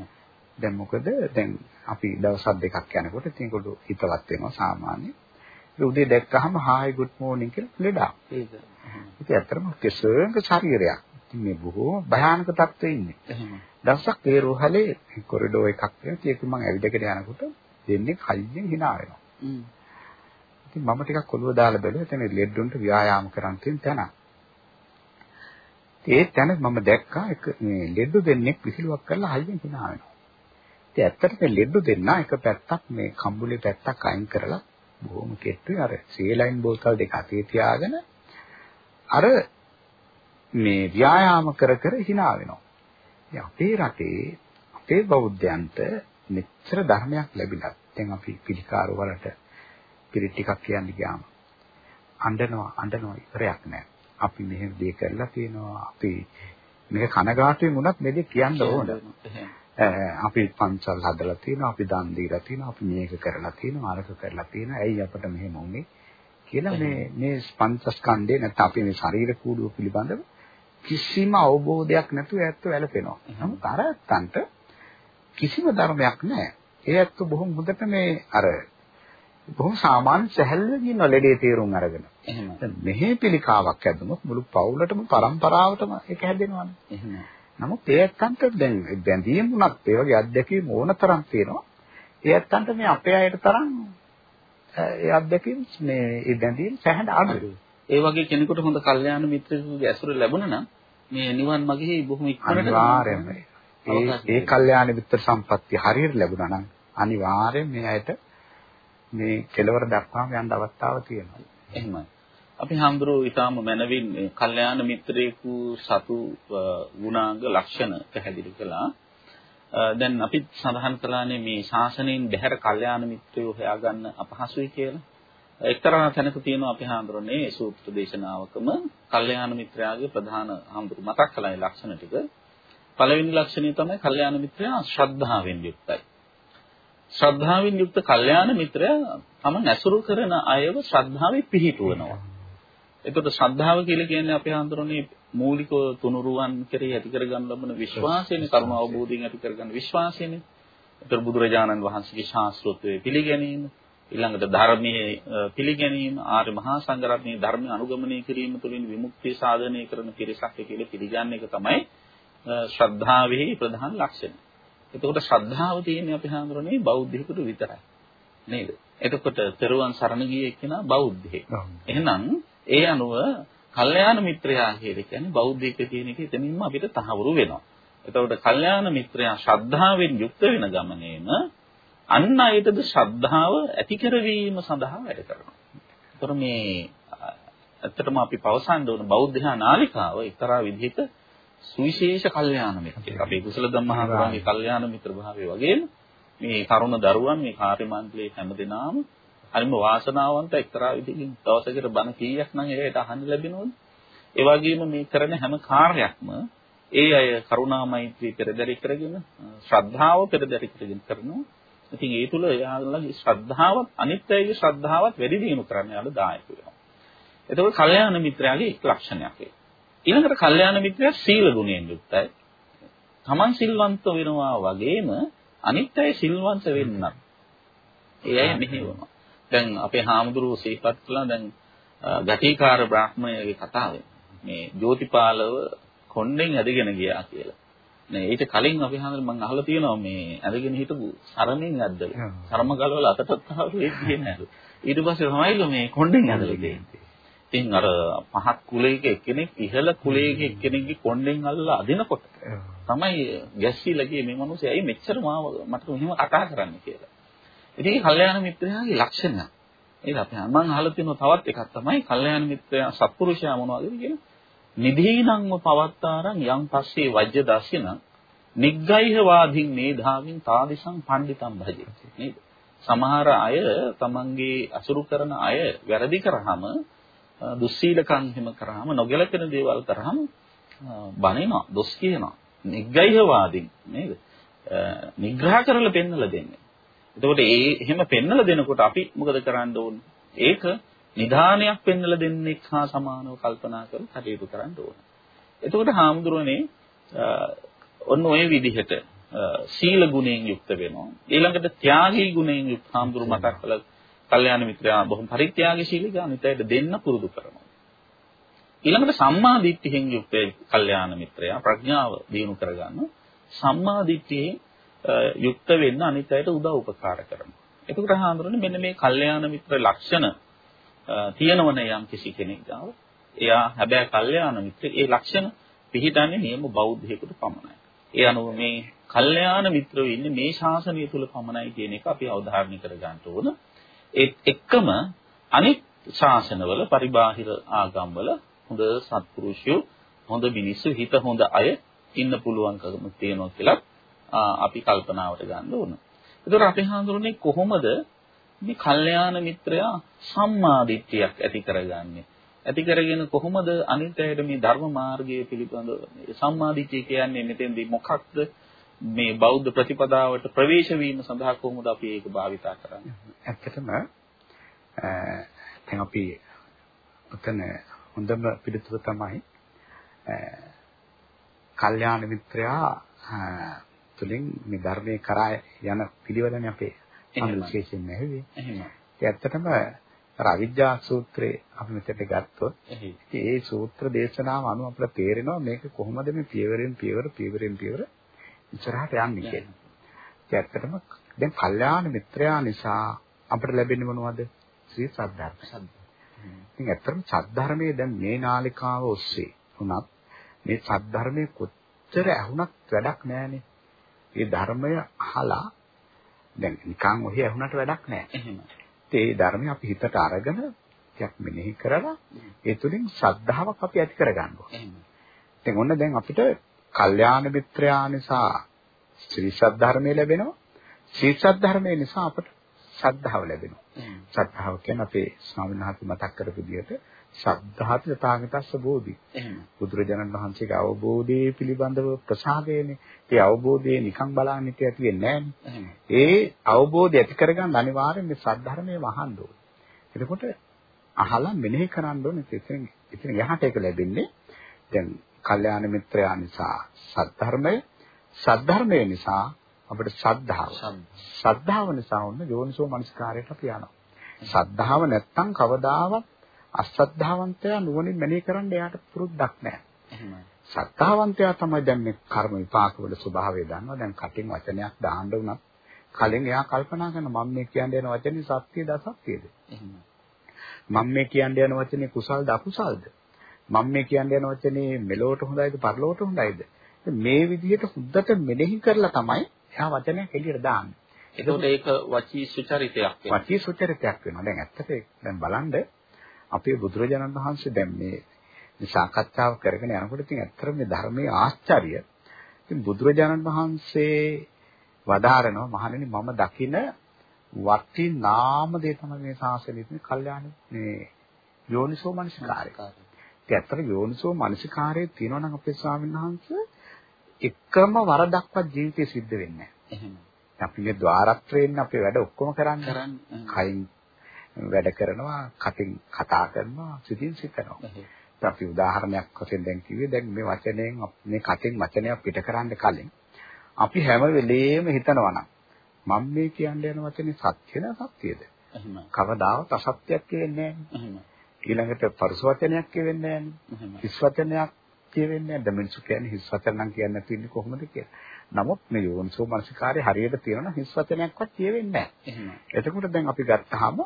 දැන් මොකද දැන් අපි දවස් දෙකක් යනකොට ඉතින් ඒගොල්ලෝ හිතවත් වෙනවා සාමාන්‍ය. ඒ උදේ දැක්කහම හායි good morning කියලා ලෙඩා. ඒක. ඉතින් ඇත්තටම කෙසඟ ශරීරයක්. ඉතින් මේ බොහෝ භයානක තත්ත්වෙ ඉන්නේ. එහෙම. දවසක් ඒ රෝහලේ කොරිඩෝ එකක් තියෙනවා. ඒක මම ඇවිදගෙන යනකොට දෙන්නේ කල්යෙන් hina වෙනවා. හ්ම්. ඉතින් මම ටිකක් ඔළුව දාලා බැලුවා. එතන ලෙඩුන්ට ව්‍යායාම කරන් තියෙන තැන. ඒ තැන මම දැක්කා එක මේ ලෙඩු දෙන්නෙක් විසිලුවක් කරලා හයියෙන් hina වෙනවා. ඉතින් ඇත්තට මේ ලෙඩු දෙන්න එක පැත්තක් මේ කම්බුලේ පැත්තක් අයින් කරලා බොහොම කෙට්ටුයි අර සීලයින් බෝතල් දෙක අතේ තියාගෙන අර මේ ව්‍යායාම කර කර hina වෙනවා. ඉතින් අපේ රටේ අපේ බෞද්ධයන්ට මෙච්චර ධර්මයක් ලැබිලා දැන් අපි පිළිකාර වලට පිළිත් ටිකක් කියන්න ගියාම අඬනවා අඬනවා ඉවරයක් නැහැ. අපි මෙහෙම දේ කරලා තියෙනවා. අපි මේක කනගාටුවෙන් වුණත් මේ දේ කියන්න ඕන. අපි පන්සල් හදලා තියෙනවා, අපි දන් දීලා තියෙනවා, අපි මේක කරලා තියෙනවා, අරක කරලා තියෙනවා. ඇයි අපිට මෙහෙම වුනේ? කියලා මේ මේ පංචස්කන්ධේ නැත්නම් අපි මේ ශරීර කූඩුව පිළිබඳව කිසිම අවබෝධයක් නැතුව ඇත්ත වැළපෙනවා. නමුත් අර ඇත්තන්ට කිසිම ධර්මයක් නැහැ. ඒ ඇත්ත බොහොම හොඳට මේ අර බොහොම සාමාන්‍ය සැහැල්ලුවෙන් ඉන්න ලෙඩේ තේරුම් අරගෙන. එහෙම. මෙහි පිළිකාවක් ඇදුනොත් මුළු පවුලටම පරම්පරාවටම ඒක හැදෙනවානේ. එහෙම. නමුත් ඒ ඇත්තන්ට දැන් බැඳීම් වුණත් ඒ වගේ අත්දැකීම් ඕන තරම් තියෙනවා. ඒ ඇත්තන්ට මේ අපේ අයට තරම් ඒ අත්දැකීම් මේ ඒ බැඳීම් සැහැඳ අඩුයි. ඒ වගේ කෙනෙකුට හොඳ කල්යාණ මිත්‍රයෙකුගේ ඇසුර ලැබුණා නම් මේ නිවන් මාගේ බොහොම ඉක්මනට අනිවාර්යයෙන්ම ඒ ඒ කල්යාණ මිත්‍ර සම්පත්තිය හරියට ලැබුණා නම් අනිවාර්යෙන් මේ අයට මේ කෙලවර දක්වාම යන්න අවස්ථාව තියෙනවා. එහෙමයි. අපි හඳුරෝ ඊටාම මනවින් මේ කල්යාණ මිත්‍රයෙකු සතු ගුණාංග ලක්ෂණ පැහැදිලි කළා. දැන් අපි සඳහන් කළානේ මේ ශාසනයෙන් බැහැර කල්යාණ මිත්‍රයෝ හොයාගන්න අපහසුයි කියලා. එක්තරා තැනක තියෙනවා අපි හඳුරන්නේ සූත්‍ර දේශනාවකම කල්යාණ මිත්‍රයාගේ ප්‍රධාන හඳුරු මතක් කළා ලක්ෂණ ටික. පළවෙනි ලක්ෂණය තමයි කල්යාණ මිත්‍රයා ශ්‍රද්ධාවෙන් යුක්තයි. ශ්‍රද්ධාවෙන් යුක්ත කල්යාණ මිත්‍රයා තම නැසුරු කරන අයව ශ්‍රද්ධාවේ පිහිටුවනවා. එතකොට ශ්‍රද්ධාව කියලා කියන්නේ අපි හඳුරන්නේ මූලික තුනුරුවන් කෙරෙහි ඇති කරගන්න ලබන විශ්වාසයනේ කරුණ අවබෝධයෙන් ඇති කරගන්න විශ්වාසයනේ. ඒතර බුදුරජාණන් වහන්සේගේ ශාස්ත්‍රත්වයේ පිළිගැනීම, ඊළඟට ධර්මයේ පිළිගැනීම, ආර්ය මහා සංඝරත්නයේ ධර්ම අනුගමනය කිරීම තුළින් විමුක්තිය සාධනය කරන පිරිසක් කියලා පිළිගන්න එක තමයි ශ්‍රද්ධාවේ ප්‍රධාන ලක්ෂණය. එතකොට ශ්‍රද්ධාව තියෙන්නේ අපි හඳුරන්නේ බෞද්ධයෙකුට විතරයි. නේද? එතකොට තෙරුවන් සරණ ගිය එක්කෙනා බෞද්ධයෙක්. එහෙනම් ඒ අනුව කල්යාණ මිත්‍රයා කියලා කියන්නේ බෞද්ධයෙක් කියන එක එතනින්ම අපිට තහවුරු වෙනවා. එතකොට කල්යාණ මිත්‍රයා ශ්‍රද්ධාවෙන් යුක්ත වෙන ගමනේම අන්න අයටද ශ්‍රද්ධාව ඇති කරවීම සඳහා වැඩ කරනවා. ඒතර මේ ඇත්තටම අපි පවසන්න ඕන බෞද්ධ නාලිකාව එක්තරා විදිහක සුවිශේෂ කල්යාණ මිත්‍රයෙක්. අපේ කුසල ධම්මහාරාගේ කල්යාණ මිත්‍ර භාවය වගේම මේ තරුණ දරුවන් මේ කාර්ය මණ්ඩලයේ හැමදෙනාම හරිම වාසනාවන්ත එක්තරා විදිහකින් දවසකට බණ කීයක් නම් ඒකට අහන්න ලැබෙනවද? ඒ වගේම මේ කරන හැම කාර්යයක්ම ඒ අය කරුණා මෛත්‍රී පෙරදරි කරගෙන ශ්‍රද්ධාව පෙරදරි කරගෙන කරනවා. ඉතින් ඒ තුල එයාලගේ ශ්‍රද්ධාවත් අනිත් අයගේ ශ්‍රද්ධාවත් වැඩි දියුණු කරන්න යාළුවා දායක වෙනවා. එතකොට කල්යාණ මිත්‍රයාගේ එක් ලක්ෂණයක් ඒක. ඊළඟට කල්යාණ මිත්‍රයා සීල ගුණයෙන් යුක්තයි. Taman සිල්වන්ත වෙනවා වගේම අනිත් අය සිල්වන්ත වෙන්නත්. ඒ අය මෙහෙවනවා. දැන් අපේ හාමුදුරුවෝ සිහිපත් කළා දැන් ගටිකාර බ්‍රාහ්මණයගේ කතාව. මේ ජෝතිපාලව කොණ්ඩෙන් ඇදගෙන ගියා කියලා. නේ ඊට කලින් අපි හාමුදුරුවෝ මම අහලා තියෙනවා මේ ඇදගෙන හිටපු සරමින් ඇද්දලා. සරම ගලවලා අතටත් ඒක කියන්නේ නැහැ. ඊට පස්සේ තමයිලු මේ කොණ්ඩෙන් ඇදලා ගියේ. ඉතින් අර පහත් කුලයක එක්කෙනෙක් ඉහළ කුලයක එක්කෙනෙක්ගේ කොණ්ඩෙන් අල්ලලා අදිනකොට තමයි ගැස්සීලා ගියේ මේ මිනිස්සු. ඇයි මෙච්චර මාව මට මෙහෙම කතා කරන්නේ කියලා. ඉතින් කල්යාණ මිත්‍රයාගේ ලක්ෂණ. ඒක අපි මම අහලා තියෙන තවත් එකක් තමයි කල්යාණ මිත්‍රයා සත්පුරුෂයා මොනවද කියන නිදීනංව පවත්තාරං යම් පස්සේ වජ්‍ය දස්යන නිග්ගයිහ වාදීන් මේධාවින් තාදිසං පණ්ඩිතම් භජේ නේද? සමහර අය තමන්ගේ අසුරු කරන අය වැරදි කරාම දුස්සීලකම් හිම කරාම නොගැලපෙන දේවල් කරාම බනිනවා දොස් කියනවා නිග්ගයිහ වාදීන් නේද නිග්‍රහ කරලා පෙන්නලා දෙන්නේ එතකොට ඒ එහෙම පෙන්නලා දෙනකොට අපි මොකද කරන්න ඕනේ? ඒක නිධානයක් පෙන්නලා දෙන්නෙක් හා සමානව කල්පනා කරලා කටයුතු කරන්න ඕනේ. එතකොට හාමුදුරනේ ඔන්න ඔය විදිහට සීල ගුණයෙන් යුක්ත වෙනවා. ඊළඟට ත්‍යාගී ගුණයෙන් යුක්ත හාමුදුරු මතක් කළා කල්යාණ මිත්‍රයා බොහොම පරිත්‍යාගශීලී ගානිතයට දෙන්න පුරුදු කරනවා. ඊළඟට සම්මා දිට්ඨියෙන් යුක්ත කල්යාණ මිත්‍රයා ප්‍රඥාව දිනු කරගන්න සම්මා දිට්ඨියෙන් යුක්ත වෙන්න අනිත් අයට උදව් උපකාර කරනවා. එතකොට හාමුදුරනේ මෙන්න මේ කල්යාණ මිත්‍ර ලක්ෂණ තියෙනවනේ යම් කිසි කෙනෙක් ගාව. එයා හැබැයි කල්යාණ මිත්‍ර ඒ ලක්ෂණ පිළිටන්නේ නියම බෞද්ධයෙකුට පමණයි. ඒ අනුව මේ කල්යාණ මිත්‍රයෝ ඉන්නේ මේ ශාසනය තුල පමණයි කියන එක අපි අවධාරණය කර ගන්න ඕන. ඒත් එක්කම අනිත් ශාසනවල පරිබාහිර ආගම්වල හොඳ සත්පුරුෂයෝ හොඳ මිනිස්සු හිත හොඳ අය ඉන්න පුළුවන්කම තියෙනවා කියලා අපි කල්පනාවට ගන්න ඕන. ඒතර අපි හඳුරන්නේ කොහොමද මේ කල්යාණ මිත්‍රයා සම්මාදිට්ඨියක් ඇති කරගන්නේ? ඇති කරගෙන කොහොමද අනිත් අයට මේ ධර්ම මාර්ගයේ පිළිබඳව සම්මාදිට්ඨිය කියන්නේ මෙතෙන්දී මොකක්ද? මේ බෞද්ධ ප්‍රතිපදාවට ප්‍රවේශ වීම සඳහා කොහොමද අපි ඒක භාවිතා කරන්නේ? ඇත්තටම දැන් අපි උතන හොඳම පිළිතුර තමයි කල්යාණ මිත්‍රයා තුළින් මේ ධර්මයේ කරා යන පිළිවෙලනේ අපේ විශේෂයෙන් නැහැවේ. එහෙමයි. ඒ ඇත්තටම අවිද්‍යා සූත්‍රේ අපි මෙතෙට ගත්තොත් ඒ සූත්‍ර දේශනාව අනුව අපිට තේරෙනවා මේක කොහොමද මේ පියවරෙන් පියවර පියවරෙන් පියවර ඉස්සරහට යන්නේ කියලා. ඒ ඇත්තටම දැන් කල්යාණ මිත්‍රයා නිසා අපිට ලැබෙන්නේ මොනවද? ශ්‍රී සද්ධර්ම. ඉතින් ඇත්තටම සද්ධර්මයේ දැන් මේ නාලිකාව ඔස්සේ උනත් මේ සද්ධර්මයේ කොච්චර ඇහුණත් වැඩක් නැහැනේ. ඒ ධර්මය අහලා දැන් නිකන් ඔහි ඇහුණට වැඩක් නැහැ. එහෙම. ඒ ධර්මය අපි හිතට අරගෙන ටිකක් මෙනෙහි කරලා ඒ තුලින් ශ්‍රද්ධාවක් අපි ඇති කරගන්න ඕනේ. එහෙම. දැන් ඔන්න දැන් අපිට කල්යාණ මිත්‍රයා නිසා ශ්‍රී සද්ධර්මය ලැබෙනවා. ශ්‍රී සද්ධර්මය නිසා අපට ශ්‍රද්ධාව ලැබෙනවා. ශ්‍රද්ධාව කියන්නේ අපේ ස්වාමීන් වහන්සේ මතක් කරපු විදිහට සද්ධාති තථාගතස්ස බෝධි. බුදුරජාණන් වහන්සේගේ අවබෝධයේ පිළිබඳව ප්‍රසාදයනේ. ඒ අවබෝධය නිකන් බලන්න හිටිය ඇති වෙන්නේ ඒ අවබෝධය ඇති කරගන්න අනිවාර්යෙන් මේ සද්ධර්මයේ වහන්න ඕනේ. එතකොට අහලා මෙනෙහි කරන්න ඕනේ. ඉතින් ඉතින් යහට ඒක ලැබෙන්නේ දැන් කල්යාණ මිත්‍රයා නිසා සද්ධර්මය සද්ධර්මය නිසා අපිට ශ්‍රද්ධාව. ශ්‍රද්ධාව නිසා වුණ යෝනිසෝ මනස්කාරයට අපි යනවා. ශ්‍රද්ධාව නැත්තම් කවදාවත් අශ්‍රද්ධාවන්තයා නුවණින් මෙනෙහි කරන්න එයාට පුරුද්දක් නැහැ. එහෙමයි. සත්‍තාවන්තයා තමයි දැන් මේ කර්ම විපාක වල ස්වභාවය දන්නවා. දැන් කටින් වචනයක් දාන්න උනත් කලින් එයා කල්පනා කරනවා මම මේ කියන්න යන වචනේ සත්‍යද අසත්‍යද? එහෙමයි. මම මේ කියන්න යන වචනේ කුසල්ද අකුසල්ද? මම මේ කියන්න යන වචනේ මෙලොවට හොඳයිද පරලොවට හොඳයිද? මේ විදිහට හුද්දට මෙනෙහි කරලා තමයි එයා වචනයක් එළියට දාන්නේ. එතකොට ඒක වචී සුචරිතයක් වෙනවා. වචී සුචරිතයක් වෙනවා. දැන් ඇත්තට දැන් බලන්න අපේ බුදුරජාණන් වහන්සේ දැන් මේ සාකච්ඡාව කරගෙන යනකොට ඉතින් ඇත්තටම මේ ධර්මයේ ආශ්චර්ය ඉතින් බුදුරජාණන් වහන්සේ වදාරනවා මහණෙනි මම දකින වටිනාම දේ තමයි මේ ශාසනයේ තියෙන කල්යාණ මේ යෝනිසෝ මනසිකාරය. ඉතින් ඇත්තට යෝනිසෝ මනසිකාරයේ තියෙනවා නම් අපේ ස්වාමීන් වහන්සේ එකම වරදක්වත් ජීවිතේ සිද්ධ වෙන්නේ නැහැ. එහෙම. අපි මේ ద్వාරත්‍රයෙන් අපේ වැඩ ඔක්කොම කරන්නේ. කයින් වැඩ කරනවා, කටින් කතා කරනවා, සිතින් සිතනවා. අපි උදාහරණයක් වශයෙන් දැන් කිව්වේ දැන් මේ වචනයෙන් මේ කටින් වචනයක් පිට කරන්න කලින් අපි හැම වෙලේම හිතනවා නම් මම මේ කියන්න යන වචනේ සත්‍යද සත්‍යද? එහෙමයි. කවදාවත් අසත්‍යයක් කියන්නේ නැහැ. ඊළඟට පරස වචනයක් කියවෙන්නේ නැහැ. හිස් වචනයක් කියවෙන්නේ නැහැ. මිනිස්සු කියන්නේ හිස් වචන නම් කියන්නේ නැති ඉන්නේ කොහොමද කියලා. නමුත් මේ යෝනිසෝ මනසිකාරය හරියට තියෙනවා හිස් වචනයක්වත් කියවෙන්නේ නැහැ. එතකොට දැන් අපි ගත්තාම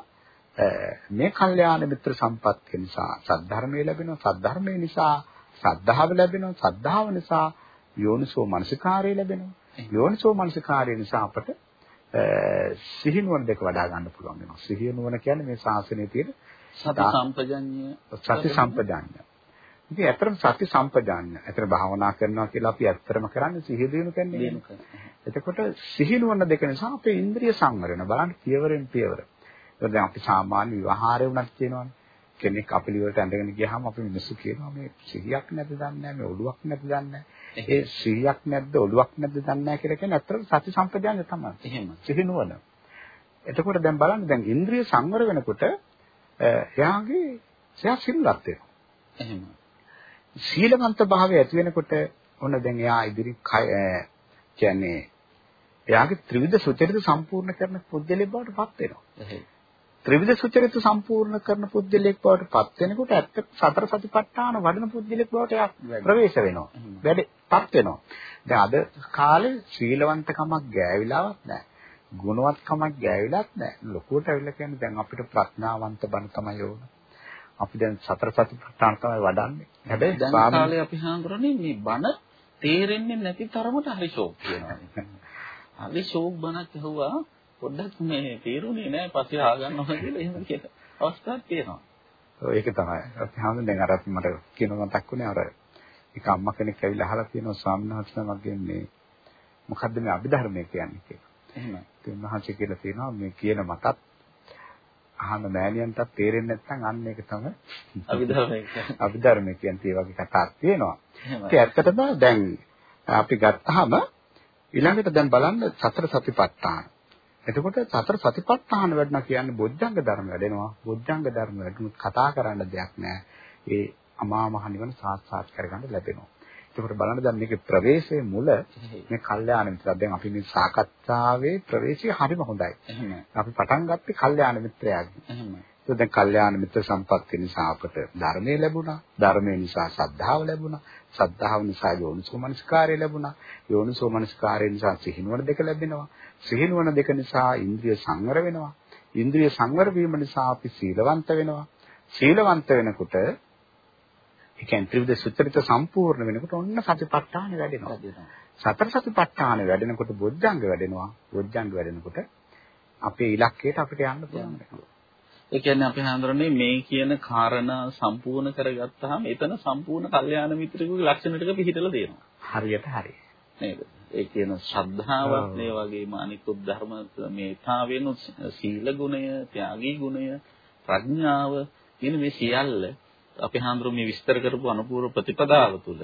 මේ කල්යාණ මිත්‍ර සම්පත්තිය නිසා සද්ධර්මය ලැබෙනවා සද්ධර්මය නිසා සද්ධාව ලැබෙනවා සද්ධාව නිසා යෝනිසෝ මනසිකාරය ලැබෙනවා යෝනිසෝ මනසිකාරය නිසා අපට සිහිනුවන දෙක වඩා ගන්න පුළුවන් වෙනවා. සිහිය නුවණ කියන්නේ මේ ශාසනයේ තියෙන සති සම්පජඤ්ඤය සති සම්පජඤ්ඤය. ඉතින් ඇත්තටම සති සම්පජඤ්ඤය. ඇත්තට භාවනා කරනවා කියලා අපි ඇත්තටම කරන්නේ සිහිය දිනු කියන්නේ. එතකොට සිහිනුවන දෙක නිසා අපේ ඉන්ද්‍රිය සංවර වෙනවා. බලන්න පියවරෙන් පියවර. ඒක දැන් අපි සාමාන්‍ය විවහාරය වුණත් කියනවනේ. කෙනෙක් අපිලි වලට ඇඳගෙන ගියාම අපි මිනිස්සු කියනවා මේ සිහියක් නැද්ද දන්නේ නැහැ මේ ඔළුවක් නැද්ද දන්නේ නැහැ. ඒ සිහියක් නැද්ද ඔළුවක් නැද්ද දන්නේ නැහැ කියලා කියන්නේ ඇත්තටම සති සම්පජාන්‍ය තමයි. එහෙම. සිහිනුවන. එතකොට දැන් බලන්න දැන් ඉන්ද්‍රිය සංවර වෙනකොට එයාගේ එයා සිල්වත් වෙනවා. එහෙම. සීලවන්ත භාවය ඇති වෙනකොට ඔන්න දැන් එයා ඉදිරි කියන්නේ එයාගේ ත්‍රිවිධ සුචරිත සම්පූර්ණ කරන පුද්ගලෙක් බවට පත් වෙනවා. ත්‍රිවිධ සුචරිත සම්පූර්ණ කරන පුද්ගලෙක් බවට පත් වෙනකොට ඇත්ත සතර සතිපට්ඨාන වඩන පුද්ගලෙක් බවට එයා ප්‍රවේශ වෙනවා. වැඩපත් වෙනවා. දැන් අද කාලේ ශීලවන්තකමක් ගෑවිලාවක් නැහැ. ගුණවත්කමක් ගෑවිලාත් නැහැ. ලොකුවට ඇවිල්ලා කියන්නේ දැන් අපිට ප්‍රඥාවන්ත බණ තමයි ඕන. අපි දැන් සතර සතිපට්ඨාන තමයි වඩන්නේ. හැබැයි දැන් කාලේ අපි හාමුදුරනේ මේ බණ තේරෙන්නේ නැති තරමට හරි ෂෝක් කියනවා. හරි ෂෝක් බණක් ඇහුවා පොඩ්ඩක් මේ තේරුනේ නැහැ පස්සේ ආගන්නවා කියලා එහෙම කියන අවස්ථාවක් තියෙනවා. ඔව් ඒක තමයි. අපි හාමුදුරනේ දැන් අර මට කියන මතක් වුණේ අර එක අම්මා කෙනෙක් ඇවිල්ලා අහලා තියෙනවා ස්වාමීන් වහන්සේ මගෙන් මේ මොකද්ද මේ අභිධර්මය කියන්නේ කියලා. එහෙමයි. ඉතින් මහන්සිය කියලා තියෙනවා මේ කියන මතත් අහන මෑණියන්ටත් තේරෙන්නේ නැත්නම් අන්න ඒක තමයි අභිධර්මය කියන්නේ. අභිධර්මය කියන්නේ ඒ වගේ කතාවක් තියෙනවා. ඒක ඇත්තටම දැන් අපි ගත්තාම ඊළඟට දැන් බලන්න සතර සතිපට්ඨාන. එතකොට සතර සතිපට්ඨාන වැඩනවා කියන්නේ බොද්ධංග ධර්ම වැඩෙනවා. බොද්ධංග ධර්ම වැඩුණොත් කතා කරන්න දෙයක් නැහැ. ඒ අමා මහ නිවන සාක්ෂාත් කරගන්න ලැබෙනවා. එතකොට බලන්න දැන් මේකේ ප්‍රවේශයේ මුල මේ කල්යාණ මිත්‍රා. දැන් අපි මේ සාකච්ඡාවේ ප්‍රවේශය හරිම හොඳයි. අපි පටන් ගත්තේ කල්යාණ මිත්‍රයාගෙන්. ඒක දැන් කල්යාණ මිත්‍ර සම්පත්තිය නිසා අපට ධර්මයේ ලැබුණා. ධර්මයේ නිසා සද්ධාව ලැබුණා. සද්ධාව නිසා යෝනිසෝ මනස්කාරය ලැබුණා. යෝනිසෝ මනස්කාරය නිසා සිහිනුවන දෙක ලැබෙනවා. සිහිනුවන දෙක නිසා ඉන්ද්‍රිය සංවර වෙනවා. ඉන්ද්‍රිය සංවර වීම නිසා අපි සීලවන්ත වෙනවා. සීලවන්ත වෙනකොට ඒ කියන්නේ ත්‍රිවිධ සුත්‍රිත සම්පූර්ණ වෙනකොට ඔන්න සතිපට්ඨාන වැඩෙනවා. සතර සතිපට්ඨාන වැඩෙනකොට බොජ්ජංග වැඩෙනවා. බොජ්ජංග වැඩෙනකොට අපේ ඉලක්කයට අපිට යන්න පුළුවන් වෙනවා. ඒ කියන්නේ අපි හඳුරන්නේ මේ කියන කාරණා සම්පූර්ණ කරගත්තාම එතන සම්පූර්ණ කල්යාණ මිත්‍රයෙකුගේ ලක්ෂණ ටික පිළිහිටලා තියෙනවා. හරියට හරි. නේද? ඒ කියන ශ්‍රද්ධාවත් මේ වගේම අනිකුත් ධර්ම මේ තාවෙනු සීල ගුණය, ත්‍යාගී ගුණය, ප්‍රඥාව කියන මේ සියල්ල අපි හඳුරු මේ විස්තර කරපු අනුපූර්ව ප්‍රතිපදාව තුළ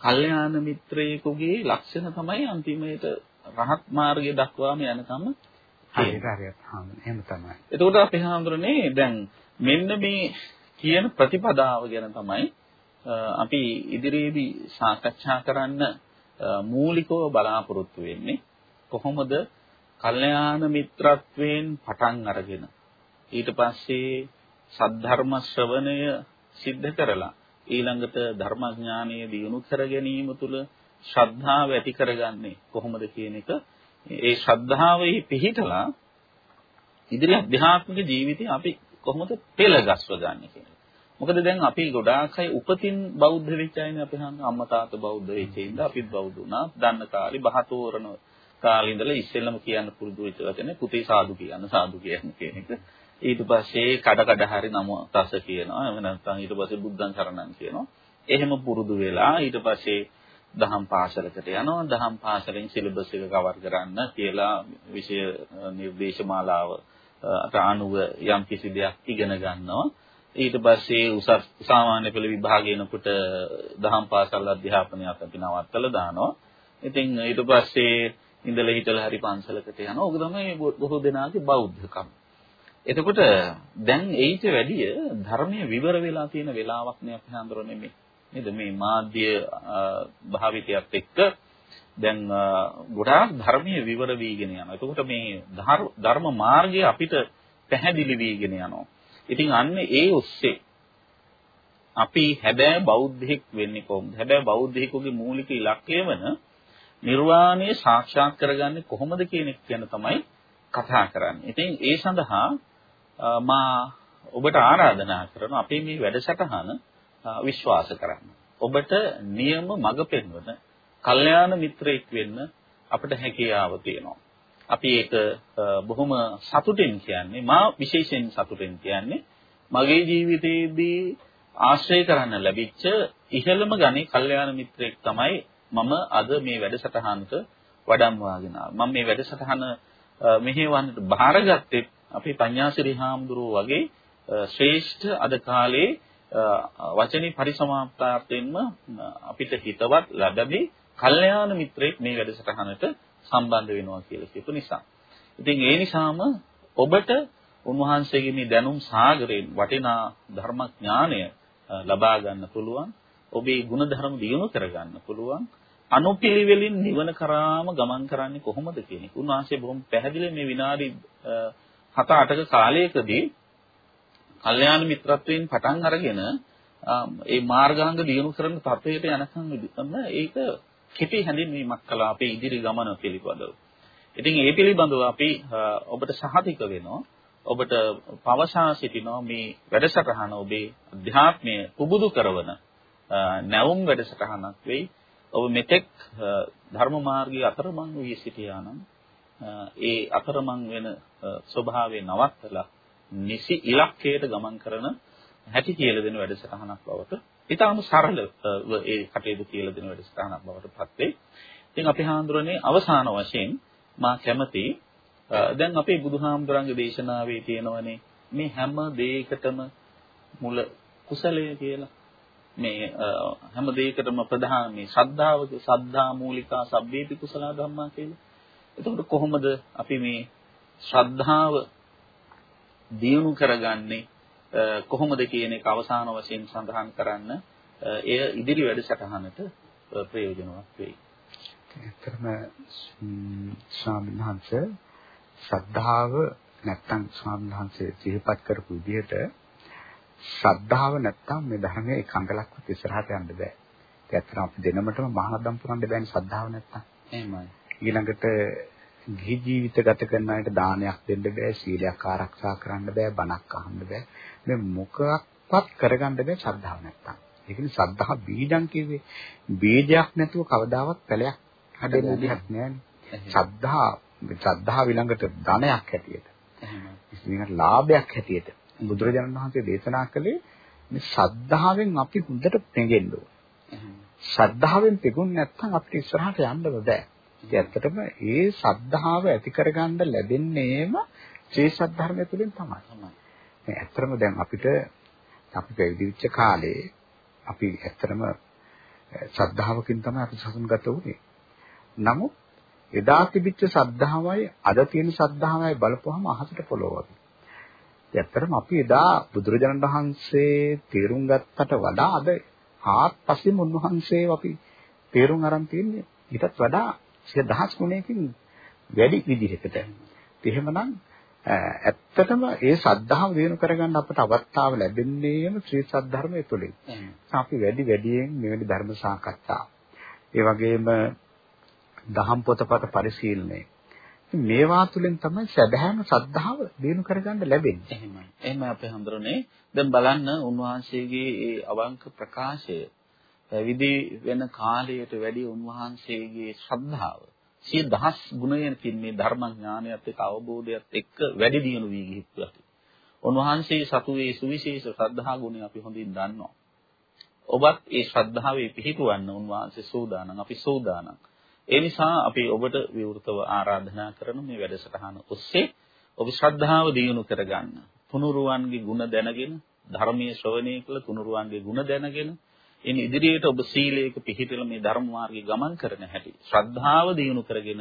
කල්යාණ මිත්‍රයෙකුගේ ලක්ෂණ තමයි අන්තිමේට රහත් මාර්ගය දක්වාම යනකම හරියට හරියට එහෙම තමයි. එතකොට අපි හඳුරන්නේ දැන් මෙන්න මේ කියන ප්‍රතිපදාව ගැන තමයි අපි ඉදිරියේදී සාකච්ඡා කරන්න මූලිකව බලාපොරොත්තු වෙන්නේ කොහොමද කල්යාණ මිත්‍රත්වයෙන් පටන් අරගෙන ඊට පස්සේ සද්ධර්ම ශ්‍රවණය සිද්ධ කරලා ඊළඟට ධර්මඥානය දියුණු කර ගැනීම තුළ ශ්‍රද්ධාව ඇති කරගන්නේ කොහොමද කියන එක ඒ ශ්‍රද්ධාවෙහි පිහිටලා ඉදිරි අධ්‍යාත්මික ජීවිතය අපි කොහොමද පෙළගස්ව ගන්න කියන එක. මොකද දැන් අපි ගොඩාක් අය උපතින් බෞද්ධ වෙච්ච අයනේ අපි හන්නේ අම්මා තාත්තා බෞද්ධ වෙච්ච ඉඳ අපිත් බෞද්ධ වුණා. දන්න කාලේ බහතෝරන කාලේ ඉඳලා ඉස්සෙල්ලම කියන්න පුරුදු වෙච්ච වචනේ පුතේ සාදු කියන්න සාදු කියන්න කියන එක. ඊට පස්සේ කඩ කඩ හරි නම තස කියනවා. එහෙම නැත්නම් ඊට පස්සේ බුද්ධං සරණං කියනවා. එහෙම පුරුදු වෙලා ඊට පස්සේ දහම් පාසලකට යනවා. දහම් පාසලෙන් සිලබස් එක කවර් කරන්න කියලා විෂය නිර්දේශමාලාව අනුව යම් කිසි දෙයක් ඉගෙන ගන්නවා. ඊට පස්සේ උසස් සාමාන්‍ය පෙළ විභාගයනකොට දහම් පාසල් අධ්‍යාපනයත් අපි නවත්තලා දානවා. ඉතින් ඊට පස්සේ ඉඳලා හිටලා හරි පන්සලකට යනවා. ඕක තමයි බොහෝ දෙනාගේ බෞද්ධකම. එතකොට දැන් ඊට වැඩිය ධර්මයේ විවර වෙලා තියෙන වෙලාවක් නේ අපි හඳුරන්නේ මේ. නේද මේ මාධ්‍ය භාවිතයත් එක්ක දැන් ගොඩාක් ධර්මයේ විවර වීගෙන යනවා. එතකොට මේ ධර්ම මාර්ගය අපිට පැහැදිලි වීගෙන යනවා. ඉතින් අන්න ඒ ඔස්සේ අපි හැබැයි බෞද්ධෙක් වෙන්නේ කොහොමද? හැබැයි බෞද්ධයෙකුගේ මූලික ඉලක්කය වන නිර්වාණය සාක්ෂාත් කරගන්නේ කොහොමද කියන එක ගැන තමයි කතා කරන්නේ. ඉතින් ඒ සඳහා මා ඔබට ආරාධනා කරනවා අපේ මේ වැඩසටහන විශ්වාස කරන්න. ඔබට නියම මඟ පෙන්වන කල්යාණ මිත්‍රයෙක් වෙන්න අපිට හැකියාව තියෙනවා. අපි ඒක බොහොම සතුටින් කියන්නේ මා විශේෂයෙන් සතුටින් කියන්නේ මගේ ජීවිතයේදී ආශ්‍රය කරන්න ලැබිච්ච ඉහළම ගණේ කල්යාණ මිත්‍රයෙක් තමයි මම අද මේ වැඩසටහනට වඩම්වාගෙන මම මේ වැඩසටහන මෙහෙවන්නට බාරගත්තේ අපේ පඤ්ඤාසිරි හාමුදුරුවෝ වගේ ශ්‍රේෂ්ඨ අද කාලේ වචනේ පරිසමාප්තාර්ථයෙන්ම අපිට හිතවත් ලැබෙමි කල්යාණ මිත්‍රයෙක් මේ වැඩසටහනට සම්බන්ධ වෙනවා කියලා කියපු නිසා. ඉතින් ඒ නිසාම ඔබට උන්වහන්සේගේ මේ දැනුම් සාගරයෙන් වටිනා ධර්මඥානය ලබා ගන්න පුළුවන්. ඔබේ ಗುಣධර්ම දියුණු කර ගන්න පුළුවන්. අනුපිළිවෙලින් නිවන කරාම ගමන් කරන්නේ කොහොමද කියන එක. උන්වහන්සේ බොහොම පැහැදිලිව මේ විනාඩි 7-8ක කාලයකදී කල්යාණ මිත්‍රත්වයෙන් පටන් අරගෙන ඒ මාර්ගාංග දියුණු කරන තත්වයට යනකම් ඒක කෙටි හැඳින්වීමක් කළා අපේ ඉදිරි ගමන පිළිබඳව. ඉතින් ඒ පිළිබඳව අපි ඔබට සහතික වෙනවා. ඔබට පවසා සිටිනවා මේ වැඩසටහන ඔබේ අධ්‍යාත්මය පුබුදු කරන නැවුම් වැඩසටහනක් වෙයි. ඔබ මෙතෙක් ධර්ම මාර්ගයේ අතරමං වී සිටියා නම් ඒ අතරමං වෙන ස්වභාවය නවත්තලා නිසි ඉලක්කයට ගමන් කරන හැටි කියලා දෙන වැඩසටහනක් බවට ඊටාම සරලව ඒ කටයුතු කියලා දෙන වැඩසටහනක් බවට පත් වෙයි. ඉතින් අපි හාමුදුරනේ අවසාන වශයෙන් මා කැමති දැන් අපේ බුදුහාමුදුරන්ගේ දේශනාවේ තියෙනවනේ මේ හැම දෙයකටම මුල කුසලය කියලා. මේ හැම දෙයකටම ප්‍රධාන මේ ශ්‍රද්ධාව සද්ධා මූලිකා සබ්බේපි කුසල ධම්මා කියලා. එතකොට කොහොමද අපි මේ ශ්‍රද්ධාව දියුණු කරගන්නේ කොහොමද කියන එක අවසාන වශයෙන් සඳහන් කරන්න එය ඉදිරි වැඩසටහනට ප්‍රයෝජනවත් වෙයි. ඇත්තටම ස්වාමීන් වහන්සේ ශ්‍රද්ධාව නැත්තම් ස්වාමීන් වහන්සේ සිහිපත් කරපු විදිහට ශ්‍රද්ධාව නැත්තම් මේ ධර්මයේ එකඟලක්වත් ඉස්සරහට යන්න බෑ. ඒක ඇත්තටම අපි දෙනමටම මහානදම් පුරන්න බෑනේ ශ්‍රද්ධාව නැත්තම්. එහෙමයි. ඊළඟට ගිහි ජීවිත ගත කරන අයට දානයක් දෙන්න බෑ, සීලයක් ආරක්ෂා කරන්න බෑ, බණක් අහන්න බෑ. මේ මොකක්වත් කරගන්න බෑ ශ්‍රද්ධාව නැත්තම්. ඒ කියන්නේ ශ්‍රද්ධා බීජං කිව්වේ බීජයක් නැතුව කවදාවත් පැලයක් හැදෙන්න විදිහක් නෑනේ. ශ්‍රද්ධා ශ්‍රද්ධාව ඊළඟට ධනයක් හැටියට. එහෙනම් ලාභයක් හැටියට බුදුරජාණන් වහන්සේ දේශනා කළේ මේ ශ්‍රද්ධාවෙන් අපි හොඳට පෙඟෙන්න ඕන. ශ්‍රද්ධාවෙන් පෙඟුන් නැත්නම් අපිට ඉස්සරහට යන්න බෑ. ඉතින් ඇත්තටම ඒ ශ්‍රද්ධාව ඇති කරගන්න ලැබෙන්නේම ශ්‍රී සද්ධර්මය තුළින් තමයි. මේ ඇත්තටම දැන් අපිට අපි පැවිදි වෙච්ච කාලේ අපි ඇත්තටම ශ්‍රද්ධාවකින් තමයි අපි සසුන්ගත වුනේ. නමුත් එදා තිබිච්ච ශ්‍රද්ධාවයි අද තියෙන ශ්‍රද්ධාවයි බලපුවහම අහසට පොළොව වගේ. ඇත්තටම අපි එදා බුදුරජාණන් වහන්සේ තේරුම් ගත්තට වඩා අද ආත්පසින් උන්වහන්සේ අපි තේරුම් අරන් තියන්නේ ඊටත් වඩා සිය දහස් ගුණයකින් වැඩි විදිහකට. එහෙමනම් ඇත්තටම ඒ ශ්‍රද්ධාව දිනු කරගන්න අපට අවස්ථාව ලැබෙන්නේම ශ්‍රී සද්ධර්මයේ තුලින්. අපි වැඩි වැඩියෙන් මෙවැනි ධර්ම සාකච්ඡා. ඒ වගේම දහම් පොතපත පරිශීලනය. මේවා තුලින් තමයි සැබෑම ශ්‍රද්ධාව දිනු කරගන්න ලැබෙන්නේ. එහෙමයි. එහෙමයි අපේ හඳුරන්නේ. දැන් බලන්න උන්වහන්සේගේ ඒ අවංක ප්‍රකාශය පැවිදි වෙන කාලයට වැඩි උන්වහන්සේගේ ශ්‍රද්ධාව සිය දහස් ගුණයකින් මේ ධර්මඥානයත් එක්ක අවබෝධයත් එක්ක වැඩි දියුණු වී ගිහිප්පුවා. උන්වහන්සේ සතුවේ සුවිශේෂ ශ්‍රද්ධා ගුණය අපි හොඳින් දන්නවා. ඔබත් ඒ ශ්‍රද්ධාවේ පිහිටුවන්න උන්වහන්සේ සූදානම් අපි සූදානම්. ඒ නිසා අපි ඔබට විවෘතව ආරාධනා කරන මේ වැඩසටහන ඔස්සේ ඔබ ශ්‍රද්ධාව දියුණු කරගන්න. තුනුරුවන්ගේ ගුණ දැනගෙන ධර්මයේ ශ්‍රවණය කළ තුනුරුවන්ගේ ගුණ දැනගෙන ඉන් ඉදිරියට ඔබ සීලයක පිහිටලා මේ ධර්ම මාර්ගයේ ගමන් කරන හැටි ශ්‍රද්ධාව දියුණු කරගෙන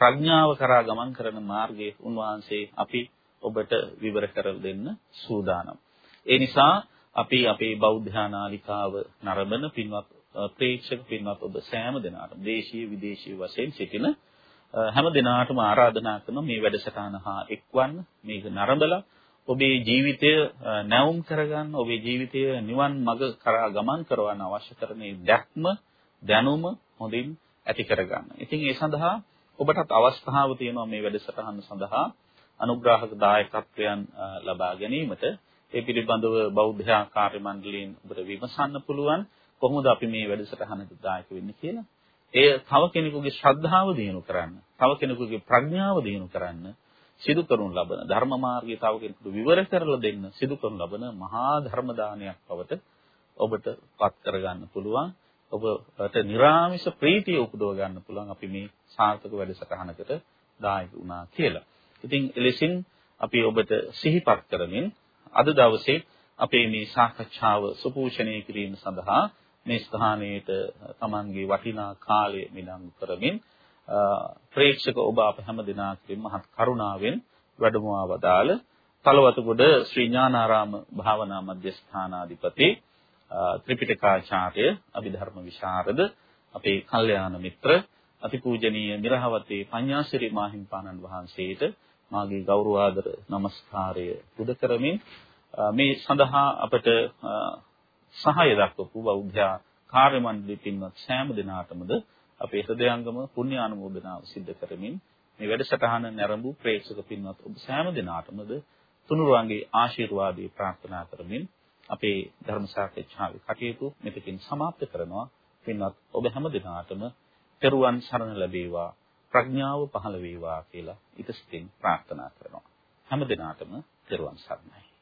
ප්‍රඥාව කරා ගමන් කරන මාර්ගයේ උන්වහන්සේ අපි ඔබට විවර කර දෙන්න සූදානම්. ඒ නිසා අපි අපේ බෞද්ධ නාලිකාව නරඹන පින්වත් ප්‍රේක්ෂක පින්වත් ඔබ සෑම දෙනාටම දේශීය විදේශීය වශයෙන් සිටින හැම දිනාටම ආරාධනා කරන මේ වැඩසටහන හා එක්වන්න මේක නරඹලා ඔබේ ජීවිතය නැවුම් කරගන්න ඔබේ ජීවිතය නිවන් මඟ කරා ගමන් කරවන්න අවශ්‍ය කරන දැක්ම දැනුම හොඳින් ඇති කරගන්න. ඉතින් ඒ සඳහා ඔබටත් අවස්ථාව තියෙනවා මේ වැඩසටහන සඳහා අනුග්‍රාහක දායකත්වයන් ලබා ගැනීමට ඒ පිළිබඳව බෞද්ධ ආකාර්ය මණ්ඩලයෙන් ඔබට විමසන්න පුළුවන් කොහොමද අපි මේ වැඩසටහනට දායක වෙන්නේ කියලා. එය තව කෙනෙකුගේ ශ්‍රද්ධාව දිනු කරන්න, තව කෙනෙකුගේ ප්‍රඥාව දිනු කරන්න සිදු කරනු ලබන ධර්ම මාර්ගය තව කෙනෙකුට විවර කරලා දෙන්න සිදු කරනු ලබන මහා ධර්ම දානයක් බවට ඔබට පත් කරගන්න පුළුවන්. ඔබට නිර්ාමිෂ ප්‍රීතිය උපදව ගන්න පුළුවන් අපි මේ සාර්ථක වැඩසටහනකට දායක වුණා කියලා. ඉතින් එලෙසින් අපි ඔබට සිහිපත් කරමින් අද දවසේ අපේ මේ සාකච්ඡාව සුපෝෂණය කිරීම සඳහා මේ ස්ථානයේට Tamanගේ වටිනා කාලය මිනංගු කරමින් ප්‍රේක්ෂක ඔබ අප හැම දිනාකින් මහත් කරුණාවෙන් වැඩමවා වදාළ තලවතුගොඩ ශ්‍රී ඥානාරාම භාවනා මධ්‍යස්ථානාධිපති ත්‍රිපිටකාචාර්ය අභිධර්ම විශාරද අපේ කල්යාණ මිත්‍ර අතිපූජනීය මිරහවතේ පඤ්ඤාසිරි මාහිම්පාණන් වහන්සේට මාගේ ගෞරවාදර নমස්කාරය පුද කරමින් මේ සඳහා අපට සහාය දක්වපු බෞද්ධ කාර්ය මණ්ඩලෙ පින්වත් සෑම දිනාටමද අපේ හදයාංගම පුණ්‍ය ආනුමෝදනාව සිද්ධ කරමින් මේ වැඩසටහන නැරඹු ප්‍රේක්ෂක පින්වත් ඔබ සෑම දෙනාටමද තුනුරුවන්ගේ ආශිර්වාදයේ ප්‍රාර්ථනා කරමින් අපේ ධර්ම සාකච්ඡාවේ කටයුතු මෙතකින් સમાප්ත කරනවා. පින්වත් ඔබ හැම දෙනාටම පෙරුවන් සරණ ලැබේවා ප්‍රඥාව පහළ වේවා කියලා ඉතින් ප්‍රාර්ථනා කරනවා. හැම දිනාටම පෙරුවන් සරණයි.